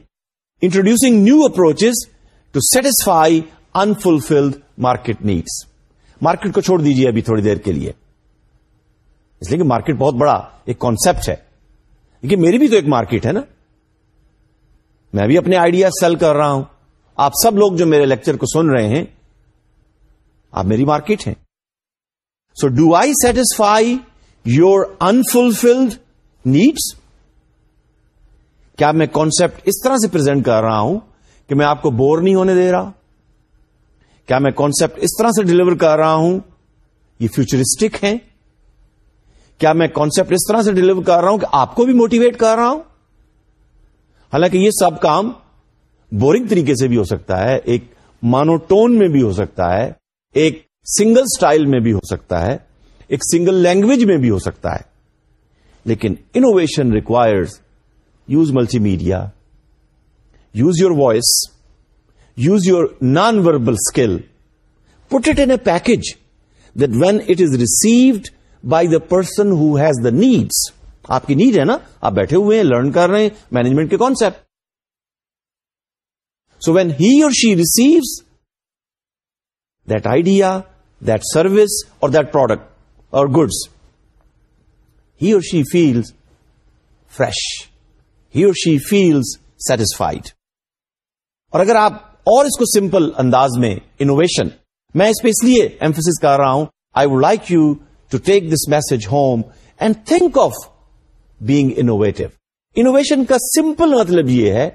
introducing new approaches to satisfy unfulfilled market needs market کو چھوڑ دیجیے ابھی تھوڑی دیر کے لیے۔ اس لیے کہ مارکیٹ بہت بڑا ایک کانسپٹ ہے۔ لیکن میری بھی تو ایک مارکیٹ ہے نا۔ میں بھی اپنے آئیڈیا سیل کر رہا ہوں۔ آپ سب لوگ جو میرے لیکچر کو سن رہے ہیں، آپ میری مارکیٹ ہیں۔ So do I satisfy your unfulfilled needs کیا میں کانسپٹ اس طرح سے پرزینٹ کر رہا ہوں کہ میں آپ کو بور نہیں ہونے دے رہا؟ کیا میں کانسپٹ اس طرح سے ڈلیور کر رہا ہوں؟ یہ فیوچرسٹک ہے کیا میں کانسپٹ اس طرح سے ڈلیور کر رہا ہوں کہ آپ کو بھی موٹیویٹ کر رہا ہوں؟ حالانکہ یہ سب کام بورنگ طریقے سے بھی ہو سکتا ہے، ایک مانوٹون میں بھی ہو سکتا ہے، ایک سنگل سٹائل میں بھی ہو سکتا ہے، ایک سنگل لینگویج میں بھی ہو سکتا ہے۔ لیکن innovation requires use multimedia use your voice use your non verbal skill put it in a package that when it is received by the person who has the needs آپ کی need ہے نا؟ آپ بیٹھے ہوئے ہیں لرن کر رہے ہیں مینجمنٹ کے concept so when he or she receives that idea that service or that product or goods he or she feels fresh he or she feels satisfied اور اگر آپ اور اس کو سمپل انداز میں انوویشن میں اس پہ اس لیے ایمفس کر رہا ہوں I would like you to take this message home and think of being innovative innovation کا سمپل مطلب یہ ہے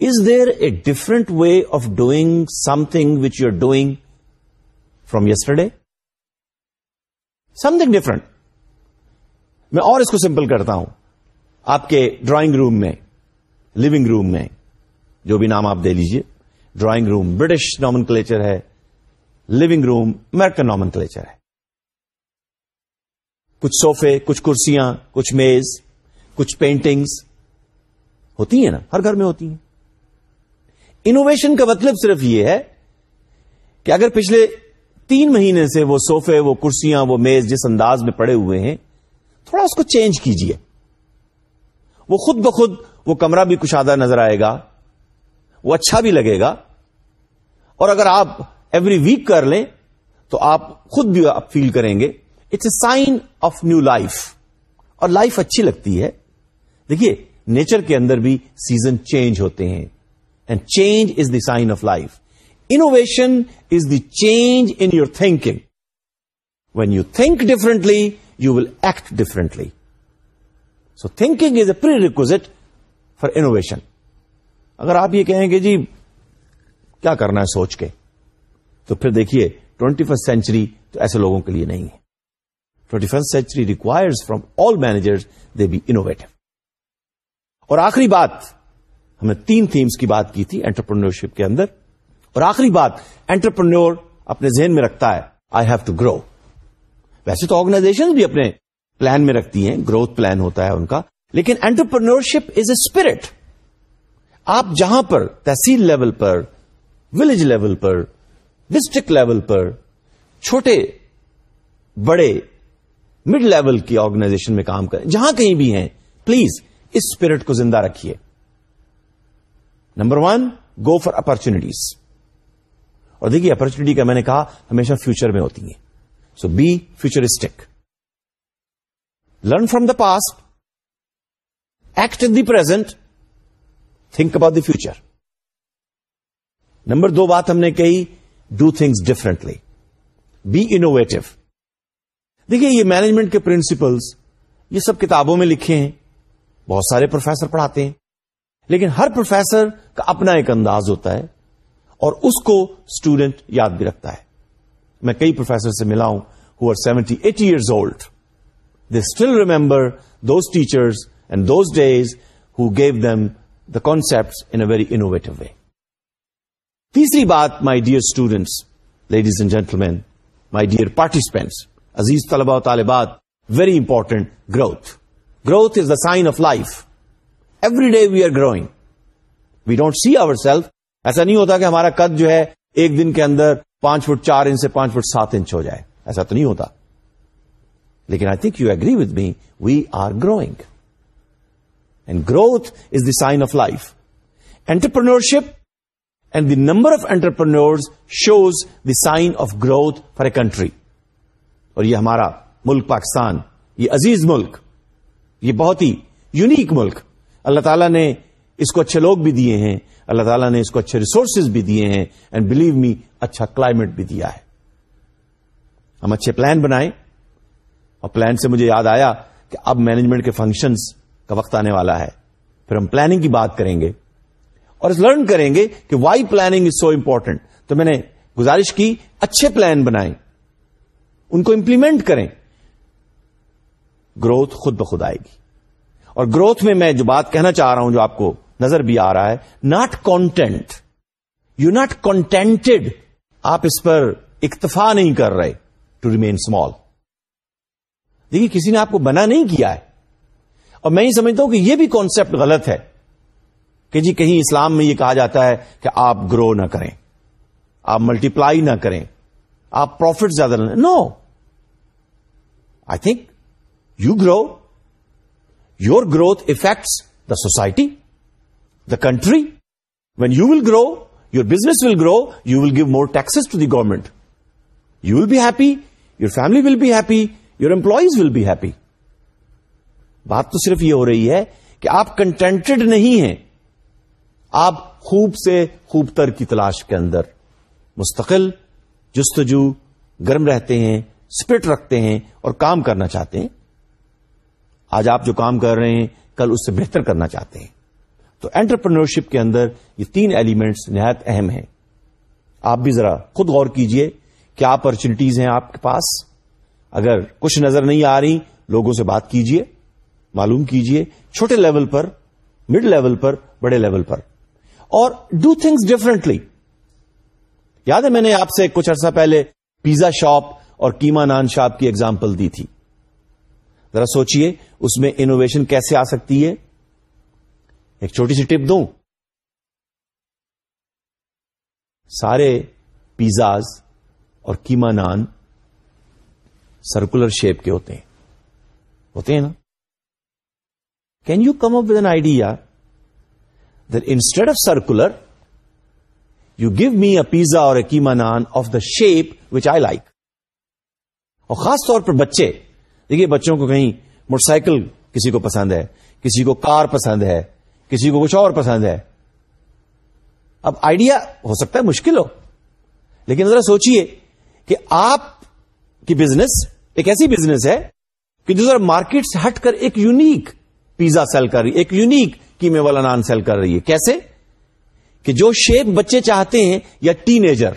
is there a different way of doing something which you are doing from yesterday something different میں اور اس کو simple کرتا ہوں آپ کے ڈرائنگ روم میں لونگ روم میں جو بھی نام آپ دے لیجیے drawing room British nomenclature ہے لونگ روم امیرکن نامن کلیچر ہے کچھ سوفے کچھ کرسیاں، کچھ میز، کچھ پینٹنگز ہوتی ہیں نا؟ ہر گھر میں ہوتی ہیں۔ انوویشن کا مطلب صرف یہ ہے کہ اگر پچھلے تین مہینے سے وہ سوفے وہ کرسیاں، وہ میز جس انداز میں پڑے ہوئے ہیں، تھوڑا اس کو چینج کیجیے۔ وہ خود بخود وہ کمرہ بھی کشادہ نظر آئے گا، وہ اچھا بھی لگے گا۔ اور اگر آپ ایوری ویک کر لیں، تو آپ خود بھی آپ فیل کریں گے۔ It's a sign of new life اور لائف اچھی لگتی ہے۔ دیکھیے نیچر کے اندر بھی سیزن چینج ہوتے ہیں۔ And change is the sign of life innovation is the change in your thinking when you think differently you will act differently so thinking is a prerequisite for innovation اگر آپ یہ کہیں گے جی کیا کرنا ہے سوچ کے؟ تو پھر دیکھیے ٹوینٹی فرسٹ سینچری تو ایسے لوگوں کے لیے نہیں ہے۔ Twenty first century requires from all managers they be innovative اور آخری بات، ہم نے تین تھیمس کی بات کی تھی انٹرپرنورشپ کے اندر۔ اور آخری بات انٹرپرنور اپنے ذہن میں رکھتا ہے آئی ہیو ٹو گرو ویسے تو آرگنائزیشن بھی اپنے پلان میں رکھتی ہیں گروتھ پلان ہوتا ہے ان کا، لیکن انٹرپرنورشپ از اے اسپرٹ آپ جہاں پر، تحصیل لیول پر ولیج لیول پر ڈسٹرکٹ لیول پر، چھوٹے، بڑے مڈ لیول کی آرگنائزیشن میں کام کریں۔ جہاں کہیں بھی ہیں پلیز اس اسپرٹ کو زندہ رکھیے۔ Number one go for opportunities اور دیکھیے اپرچونیٹی کا میں نے کہا، ہمیشہ فیوچر میں ہوتی ہیں۔ So be futuristic learn from the past act in the present think about the future number دو بات ہم نے کہی do things differently be innovative دیکھیے یہ مینجمنٹ کے پرنسپلس یہ سب کتابوں میں لکھے ہیں، بہت سارے پروفیسر پڑھاتے ہیں، لیکن ہر پروفیسر کا اپنا ایک انداز ہوتا ہے اور اس کو اسٹوڈنٹ یاد بھی رکھتا ہے۔ میں کئی پروفیسر سے ملا ہوں who are seventy eighty years old they still remember those teachers and those days who gave them the concept in a very innovative way تیسری بات my dear students ladies and gentlemen my dear participants عزیز طلبا و طالبات very important growth growth is the sign of life every day we are growing we don't see our self ایسا نہیں ہوتا کہ ہمارا قد جو ہے ایک دن کے اندر پانچ فٹ چار انچ سے پانچ فٹ سات انچ ہو جائے. ایسا تو نہیں ہوتا. لیکن I think you agree with me we are growing and growth is the sign of life entrepreneurship and the number of entrepreneur shows the sign of growth for a country اور یہ ہمارا ملک پاکستان، یہ عزیز ملک، یہ بہت ہی یونیک ملک۔ اللہ تعالیٰ نے اس کو اچھے لوگ بھی دیے ہیں، اللہ تعالیٰ نے اس کو اچھے ریسورسز بھی دیے ہیں اینڈ بلیو می اچھا کلائمیٹ بھی دیا ہے۔ ہم اچھے پلان بنائیں۔ اور پلان سے مجھے یاد آیا کہ اب مینجمنٹ کے فنکشنز کا وقت آنے والا ہے۔ پھر ہم پلاننگ کی بات کریں گے۔ اور لرن کریں گے کہ why planning is so important تو میں نے گزارش کی، اچھے پلان بنائیں۔ ان کو امپلیمنٹ کریں۔ گروتھ خود بخود آئے گی۔ اور گروتھ میں میں جو بات کہنا چاہ رہا ہوں جو آپ کو نظر بھی آ رہا ہے not content you not contented آپ اس پر اکتفا نہیں کر رہے ٹو ریمین اسمال دیکھیے، کسی نے آپ کو بنا نہیں کیا ہے۔ اور میں یہ سمجھتا ہوں کہ یہ بھی کانسیپٹ غلط ہے کہ جی کہیں اسلام میں یہ کہا جاتا ہے کہ آپ گرو نہ کریں۔ آپ ملٹیپلائی نہ کریں۔ آپ پروفٹ زیادہ نہ no I think you grow your growth affects the society the country when you will grow your business will grow you will give more taxes to the government you will be happy your family will be happy your employees will be happy بات تو صرف یہ ہو رہی ہے کہ آپ contented نہیں ہیں۔ آپ خوب سے خوب تر کی تلاش کے اندر، مستقل جستجو، گرم رہتے ہیں اسپرٹ رکھتے ہیں اور کام کرنا چاہتے ہیں۔ آج آپ جو کام کر رہے ہیں، کل اس سے بہتر کرنا چاہتے ہیں۔ تو انٹرپرنورشپ کے اندر یہ تین ایلیمنٹس نہایت اہم ہیں۔ آپ بھی ذرا خود غور کیجیے، کیا اپرچونیٹیز ہیں آپ کے پاس؟ اگر کچھ نظر نہیں آ رہی، لوگوں سے بات کیجیے، معلوم کیجیے، چھوٹے لیول پر، مڈ لیول پر، بڑے لیول پر۔ اور ڈو تھنگس ڈفرینٹلی یاد ہے میں نے آپ سے کچھ عرصہ پہلے پیزا شاپ اور کیما نان شاپ کی ایگزامپل دی تھی۔ ذرا سوچئے اس میں انوویشن کیسے آ سکتی ہے۔ ایک چھوٹی سی ٹپ دوں۔ سارے پیزاز اور کیما نان سرکولر شیپ کے ہوتے ہیں۔ ہوتے ہیں نا؟ Can you come up with an idea that instead of circular, you give me a pizza or a keema naan of the shape which I like. اور خاص طور پر بچے، دیکھیے بچوں کو کہیں موٹر سائیکل کسی کو پسند ہے، کسی کو کار پسند ہے، کسی کو کچھ اور پسند ہے۔ اب آئیڈیا ہو سکتا ہے مشکل ہو، لیکن ذرا سوچئے کہ آپ کی بزنس ایک ایسی بزنس ہے کہ جو ذرا مارکیٹ سے ہٹ کر ایک یونیک پیزا سیل کر رہی ہے، ایک یونیک کیمے والا نان سیل کر رہی ہے۔ کیسے؟ کہ جو شیپ بچے چاہتے ہیں یا ٹین ایجر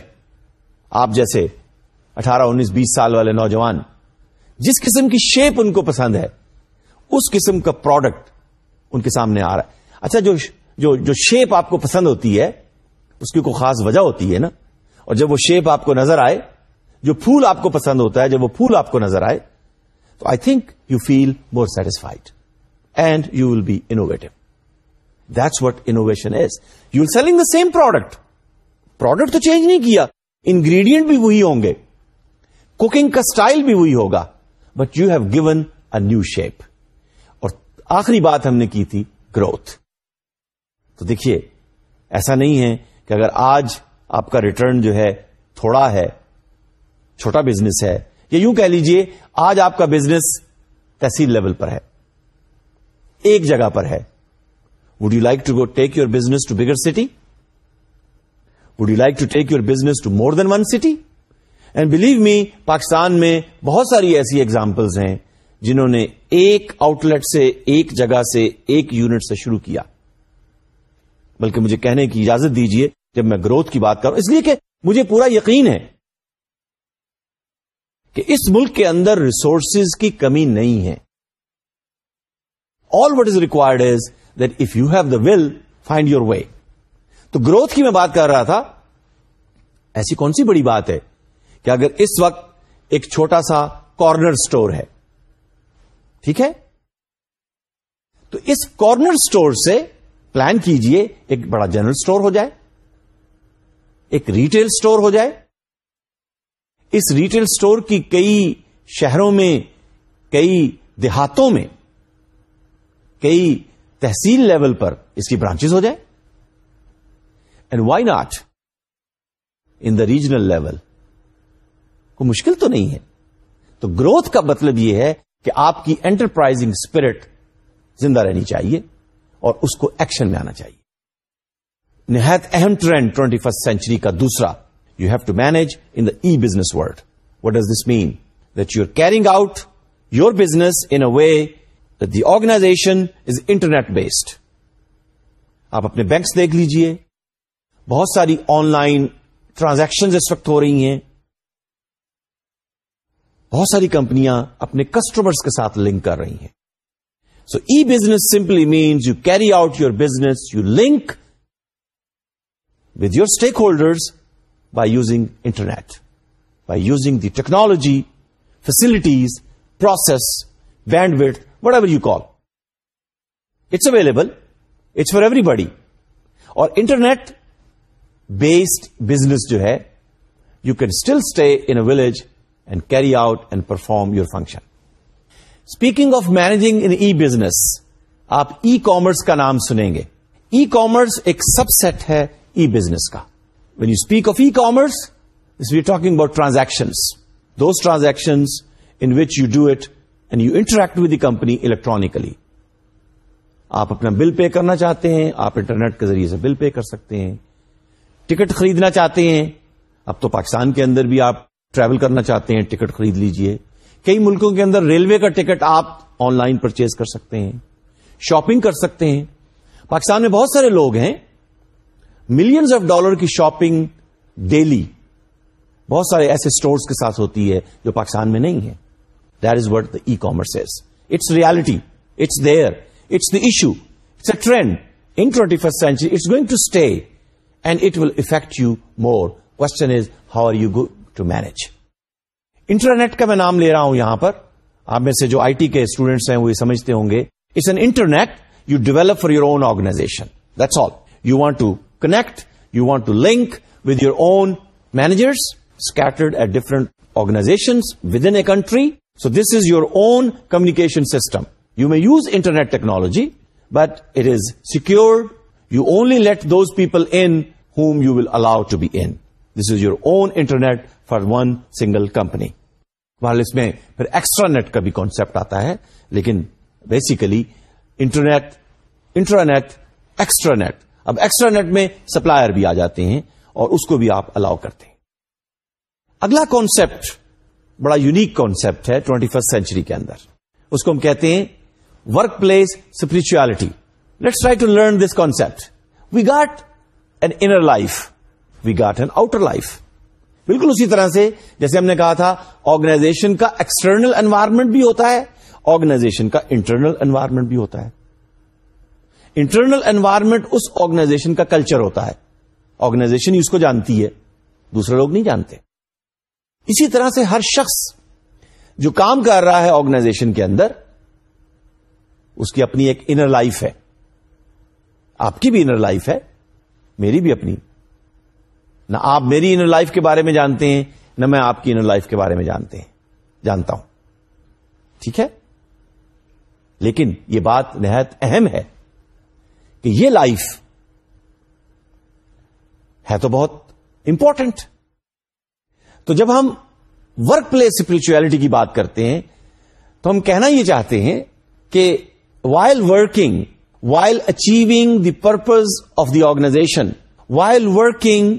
آپ جیسے اٹھارہ انیس بیس سال والے نوجوان جس قسم کی شیپ ان کو پسند ہے اس قسم کا پروڈکٹ ان کے سامنے آ رہا ہے۔ اچھا جو جو, جو شیپ آپ کو پسند ہوتی ہے اس کی کوئی خاص وجہ ہوتی ہے نا؟ اور جب وہ شیپ آپ کو نظر آئے جو پھول آپ کو پسند ہوتا ہے جب وہ پھول آپ کو نظر آئے تو I think you feel more satisfied and you will be innovative that's what innovation is you selling the same product product تو چینج نہیں کیا. انگریڈینٹ بھی وہی ہوں گے. کوکنگ کا اسٹائل بھی وہی ہوگا. But you have given a new shape اور آخری بات ہم نے کی تھی گروتھ تو دیکھیے، ایسا نہیں ہے کہ اگر آج آپ کا ریٹرن جو ہے تھوڑا ہے، چھوٹا بزنس ہے، یا یوں کہہ لیجیے، آج آپ کا بزنس تحصیل لیول پر ہے. ایک جگہ پر ہے. Would you like to go take your business to bigger city would you like to take your business to more than one city and believe me Pakistan میں بہت ساری ایسی ایگزامپلز ہیں جنہوں نے ایک آؤٹ لیٹ سے ایک جگہ سے ایک یونٹ سے شروع کیا۔ بلکہ مجھے کہنے کی اجازت دیجیے جب میں گروتھ کی بات کروں۔ اس لیے کہ مجھے پورا یقین ہے کہ اس ملک کے اندر ریسورسز کی کمی نہیں ہے۔ All what is required is that if you have the will find your way to growth کی میں بات کر رہا تھا، ایسی کون سی بڑی بات ہے کہ اگر اس وقت ایک چھوٹا سا کارنر اسٹور ہے، ٹھیک ہے؟ تو اس کارنر اسٹور سے پلان کیجیے ایک بڑا جنرل اسٹور ہو جائے، ایک ریٹیل اسٹور ہو جائے۔ اس ریٹیل اسٹور کی کئی شہروں میں، کئی دیہاتوں میں، کئی تحصیل لیول پر اس کی برانچز ہو جائیں؟ And why not in the regional level کو مشکل تو نہیں ہے۔ تو گروتھ کا مطلب یہ ہے کہ آپ کی انٹرپرائزنگ اسپرٹ زندہ رہنی چاہیے اور اس کو ایکشن میں آنا چاہیے۔ نہایت اہم ٹرینڈ ٹوینٹی فرسٹ سینچری کا دوسرا you have to manage in the e business world what does this mean that you are carrying out your business in a way the organization is internet based آپ اپنے banks دیکھ لیجیے۔ بہت ساری online transaction اس وقت ہو رہی ہیں۔ بہت ساری کمپنیاں اپنے کسٹمرس کے ساتھ لنک کر رہی ہیں۔ So e business simply means you carry out your business you link with your stakeholders by using internet by using the technology facilities process bandwidth whatever you call it's available it's for everybody اور internet based business جو ہے you can still stay in village and carry out and perform your function speaking of managing in e business آپ e commerce کا نام سنیں گے e commerce ایک subset ہے ای بزنس کا when you speak of e commerce we talking about transactions those transactions in which you do it and you interact with the company electronically آپ اپنا بل پے کرنا چاہتے ہیں، آپ انٹرنیٹ کے ذریعے سے بل پے کر سکتے ہیں۔ ٹکٹ خریدنا چاہتے ہیں۔ اب تو پاکستان کے اندر بھی آپ ٹریول کرنا چاہتے ہیں، ٹکٹ خرید لیجیے۔ کئی ملکوں کے اندر ریلوے کا ٹکٹ آپ آن لائن پرچیز کر سکتے ہیں۔ شاپنگ کر سکتے ہیں۔ پاکستان میں بہت سارے لوگ ہیں۔ ملینز آف ڈالر کی شاپنگ ڈیلی بہت سارے ایسے اسٹورس کے ساتھ ہوتی ہے جو پاکستان میں نہیں ہے۔ That is what the e commerce is it's reality it's there it's the issue it's a trend in twenty first century it's going to stay and it will affect you more question is how are you go to manage internet کا میں نام لے رہا ہوں یہاں پر آپ میں سے جو آئی ٹی کے اسٹوڈینٹس ہیں وہ یہ سمجھتے ہوں گے it's an internet you develop for your own organization that's all you want to connect you want to link with your own managers scattered at different organization within a country so this is your own communication system you may use internet technology but it is secured you only let those people in whom you will allow to be in this is your own internet for one single company اس میں پھر extra net کا بھی concept آتا ہے، لیکن basically internet internet extranet اب extranet میں supplier بھی آ جاتے ہیں اور اس کو بھی آپ الاؤ کرتے ہیں۔ اگلا کانسپٹ بڑا یونیک کانسپٹ ہے ٹوینٹی فرسٹ سینچری کے اندر۔ اس کو ہم کہتے ہیں workplace spirituality let's try to learn this concept we got an inner life we got an outer life بالکل اسی طرح سے جیسے ہم نے کہا تھا آرگنائزیشن کا ایکسٹرنل انوائرمنٹ بھی ہوتا ہے آرگنائزیشن کا انٹرنل انوائرمنٹ بھی ہوتا ہے۔ انٹرنل انوائرمنٹ اس آرگنائزیشن کا کلچر ہوتا ہے۔ آرگنائزیشن اس کو جانتی ہے۔ دوسرے لوگ نہیں جانتے۔ اسی طرح سے ہر شخص جو کام کر رہا ہے آرگنائزیشن کے اندر، اس کی اپنی ایک انر لائف ہے۔ آپ کی بھی انر لائف ہے، میری بھی اپنی۔ نہ آپ میری انر لائف کے بارے میں جانتے ہیں، نہ میں آپ کی انر لائف کے بارے میں جانتے ہیں، جانتا ہوں۔ ٹھیک ہے؟ لیکن یہ بات نہایت اہم ہے کہ یہ لائف ہے تو بہت امپورٹنٹ تو جب ہم ورک پلیس اسپرچویلٹی کی بات کرتے ہیں، تو ہم کہنا یہ چاہتے ہیں کہ while working while achieving the purpose of the organization while working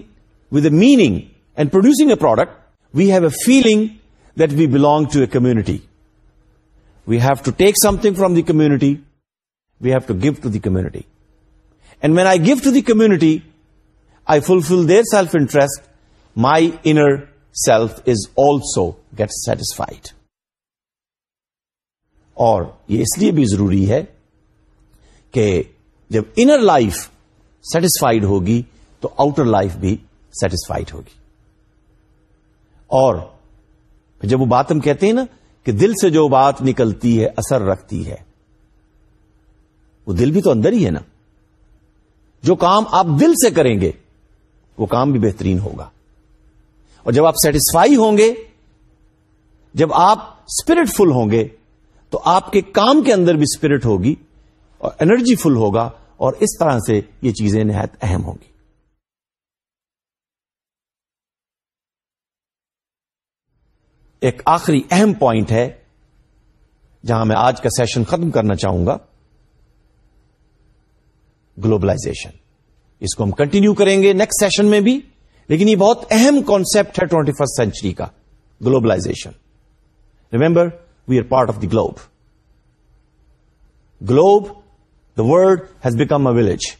with a meaning and producing a product we have a feeling that we belong to a community we have to take something from the community we have to give to the community and when I give to the community I fulfil their self interest my inner self is also gets satisfied. اور یہ اس لیے بھی ضروری ہے کہ جب inner life satisfied ہوگی تو آؤٹر لائف بھی سیٹسفائڈ ہوگی. اور جب وہ بات ہم کہتے ہیں نا کہ دل سے جو بات نکلتی ہے، اثر رکھتی ہے، وہ دل بھی تو اندر ہی ہے نا۔ جو کام آپ دل سے کریں گے، وہ کام بھی بہترین ہوگا۔ اور جب آپ سیٹسفائی ہوں گے، جب آپ اسپرٹ فل ہوں گے، تو آپ کے کام کے اندر بھی اسپرٹ ہوگی اور انرجی فل ہوگا اور اس طرح سے یہ چیزیں نہایت اہم ہوں گی۔ ایک آخری اہم پوائنٹ ہے، جہاں میں آج کا سیشن ختم کرنا چاہوں گا۔ گلوبلائزیشن اس کو ہم کنٹینیو کریں گے نیکسٹ سیشن میں بھی۔ لیکن یہ بہت اہم کانسپٹ ہے ٹوینٹی فرسٹ سینچری کا globalization remember we are part of the globe globe the world has become a village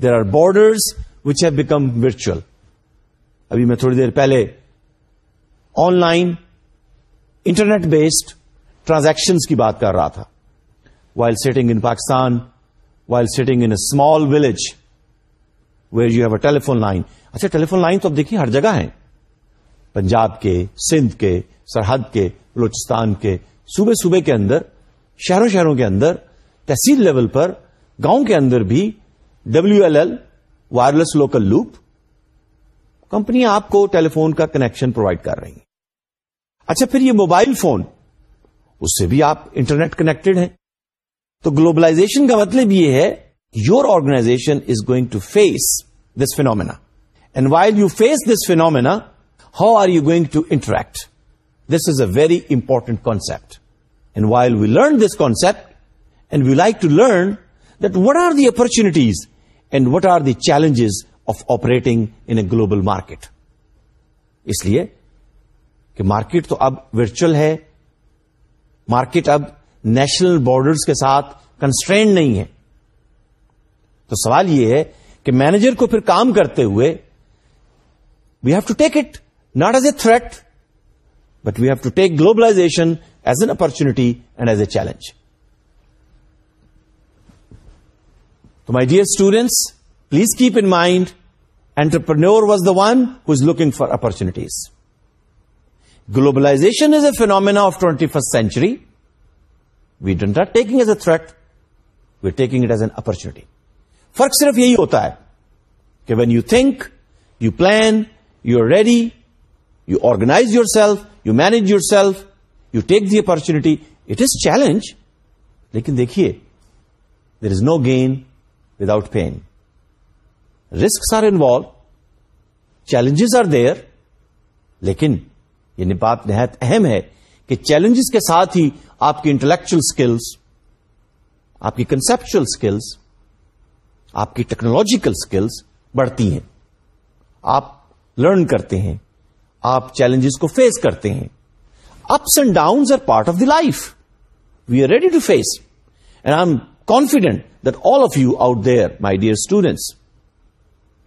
there are borders which have become virtual ابھی میں تھوڑی دیر پہلے online internet based transaction کی بات کر رہا تھا. While sitting in Pakistan, while sitting in a small village where you have a telephone line. اچھا ٹیلیفون لائن تو اب دیکھیے ہر جگہ ہیں۔ پنجاب کے، سندھ کے، سرحد کے، بلوچستان کے۔ صوبے صوبے کے اندر، شہروں شہروں کے اندر، تحصیل لیول پر، گاؤں کے اندر بھی W L L wireless local loop کمپنیاں آپ کو ٹیلیفون کا کنیکشن پرووائڈ کر رہی ہیں۔ اچھا پھر یہ موبائل فون اس سے بھی آپ انٹرنیٹ کنیکٹڈ ہیں۔ تو گلوبلائزیشن کا مطلب یہ ہے your organization is going to face this phenomena and while you face this phenomena how are you going to interact this is a very important concept and while we learn this concept and we like to learn that what are the opportunities and what are the challenges of operating in a global market اس لیے کہ market تو اب virtual ہے market اب national borders کے ساتھ constrained نہیں ہے تو سوال یہ ہے کہ مینیجر کو پھر کام کرتے ہوئے we have to take it not as a threat but we have to take globalization as an opportunity and as a challenge تو my dear students please keep in mind entrepreneur was the one who is looking for opportunities globalization is a phenomena of twenty first century we didn't are taking as a threat we taking it as an opportunity فرق صرف یہی ہوتا ہے کہ when you think you plan you are ready you organize your self you manage your self you take the opportunity it is challenge لیکن دیکھیے there is no gain without pain risks are involve challenges are there لیکن یہ بات نہایت اہم ہے کہ challenges کے ساتھ ہی آپ کی انٹلیکچل اسکلس آپ کی کنسپچل اسکلس آپ کی ٹیکنالوجیکل اسکلس بڑھتی ہیں۔ آپ لرن کرتے ہیں۔ آپ چیلنجز کو فیس کرتے ہیں۔ Ups and downs are part of the life we are ready to face and I am confident that all of you out there my dear students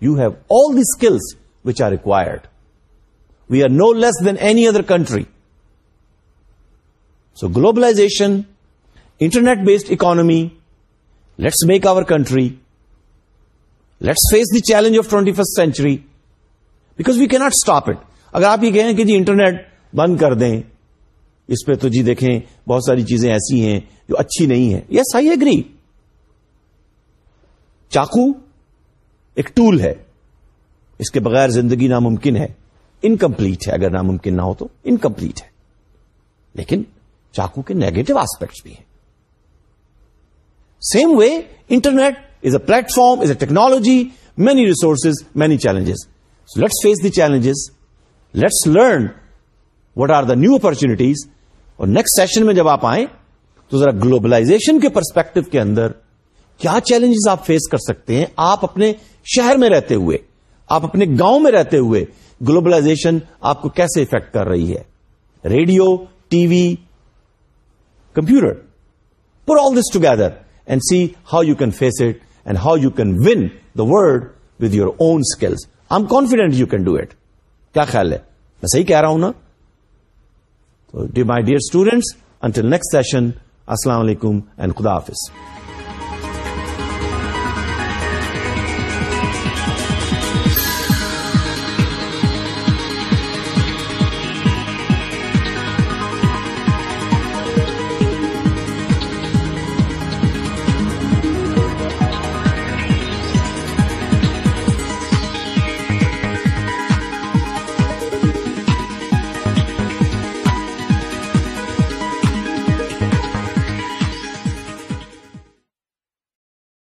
you have all the skills which are required we are no less than any other country so globalization internet based economy let's make our country let's face the challenge of twenty first century because we can't stop it اگر آپ یہ کہیں کہ جی internet بند کر دیں، اس پہ تو جی دیکھیں بہت ساری چیزیں ایسی ہیں جو اچھی نہیں ہیں۔ یس آئی اگری چاقو ایک ٹول ہے۔ اس کے بغیر زندگی ناممکن ہے۔ انکمپلیٹ ہے، اگر ناممکن نہ ہو تو انکمپلیٹ ہے۔ لیکن چاقو کے نیگیٹو آسپیکٹس بھی ہیں۔ Same way internet is a platform is a technology many resources many challenges let's face the challenges let's learn what are the new opportunities اور نیکسٹ سیشن میں جب آپ آئیں تو ذرا گلوبلائزیشن کے پرسپیکٹو کے اندر کیا چیلنجز آپ فیس کر سکتے ہیں آپ اپنے شہر میں رہتے ہوئے آپ اپنے گاؤں میں رہتے ہوئے گلوبلائزیشن آپ کو کیسے افیکٹ کر رہی ہے radio TV computer pour all this together and see how you can face it and how you can win the world with your own skills I am confident you can do it کیا خیال ہے؟ میں صحیح کہہ رہا ہوں نا؟ Today my dear students until next session السلام علیکم اینڈ خدا حافظ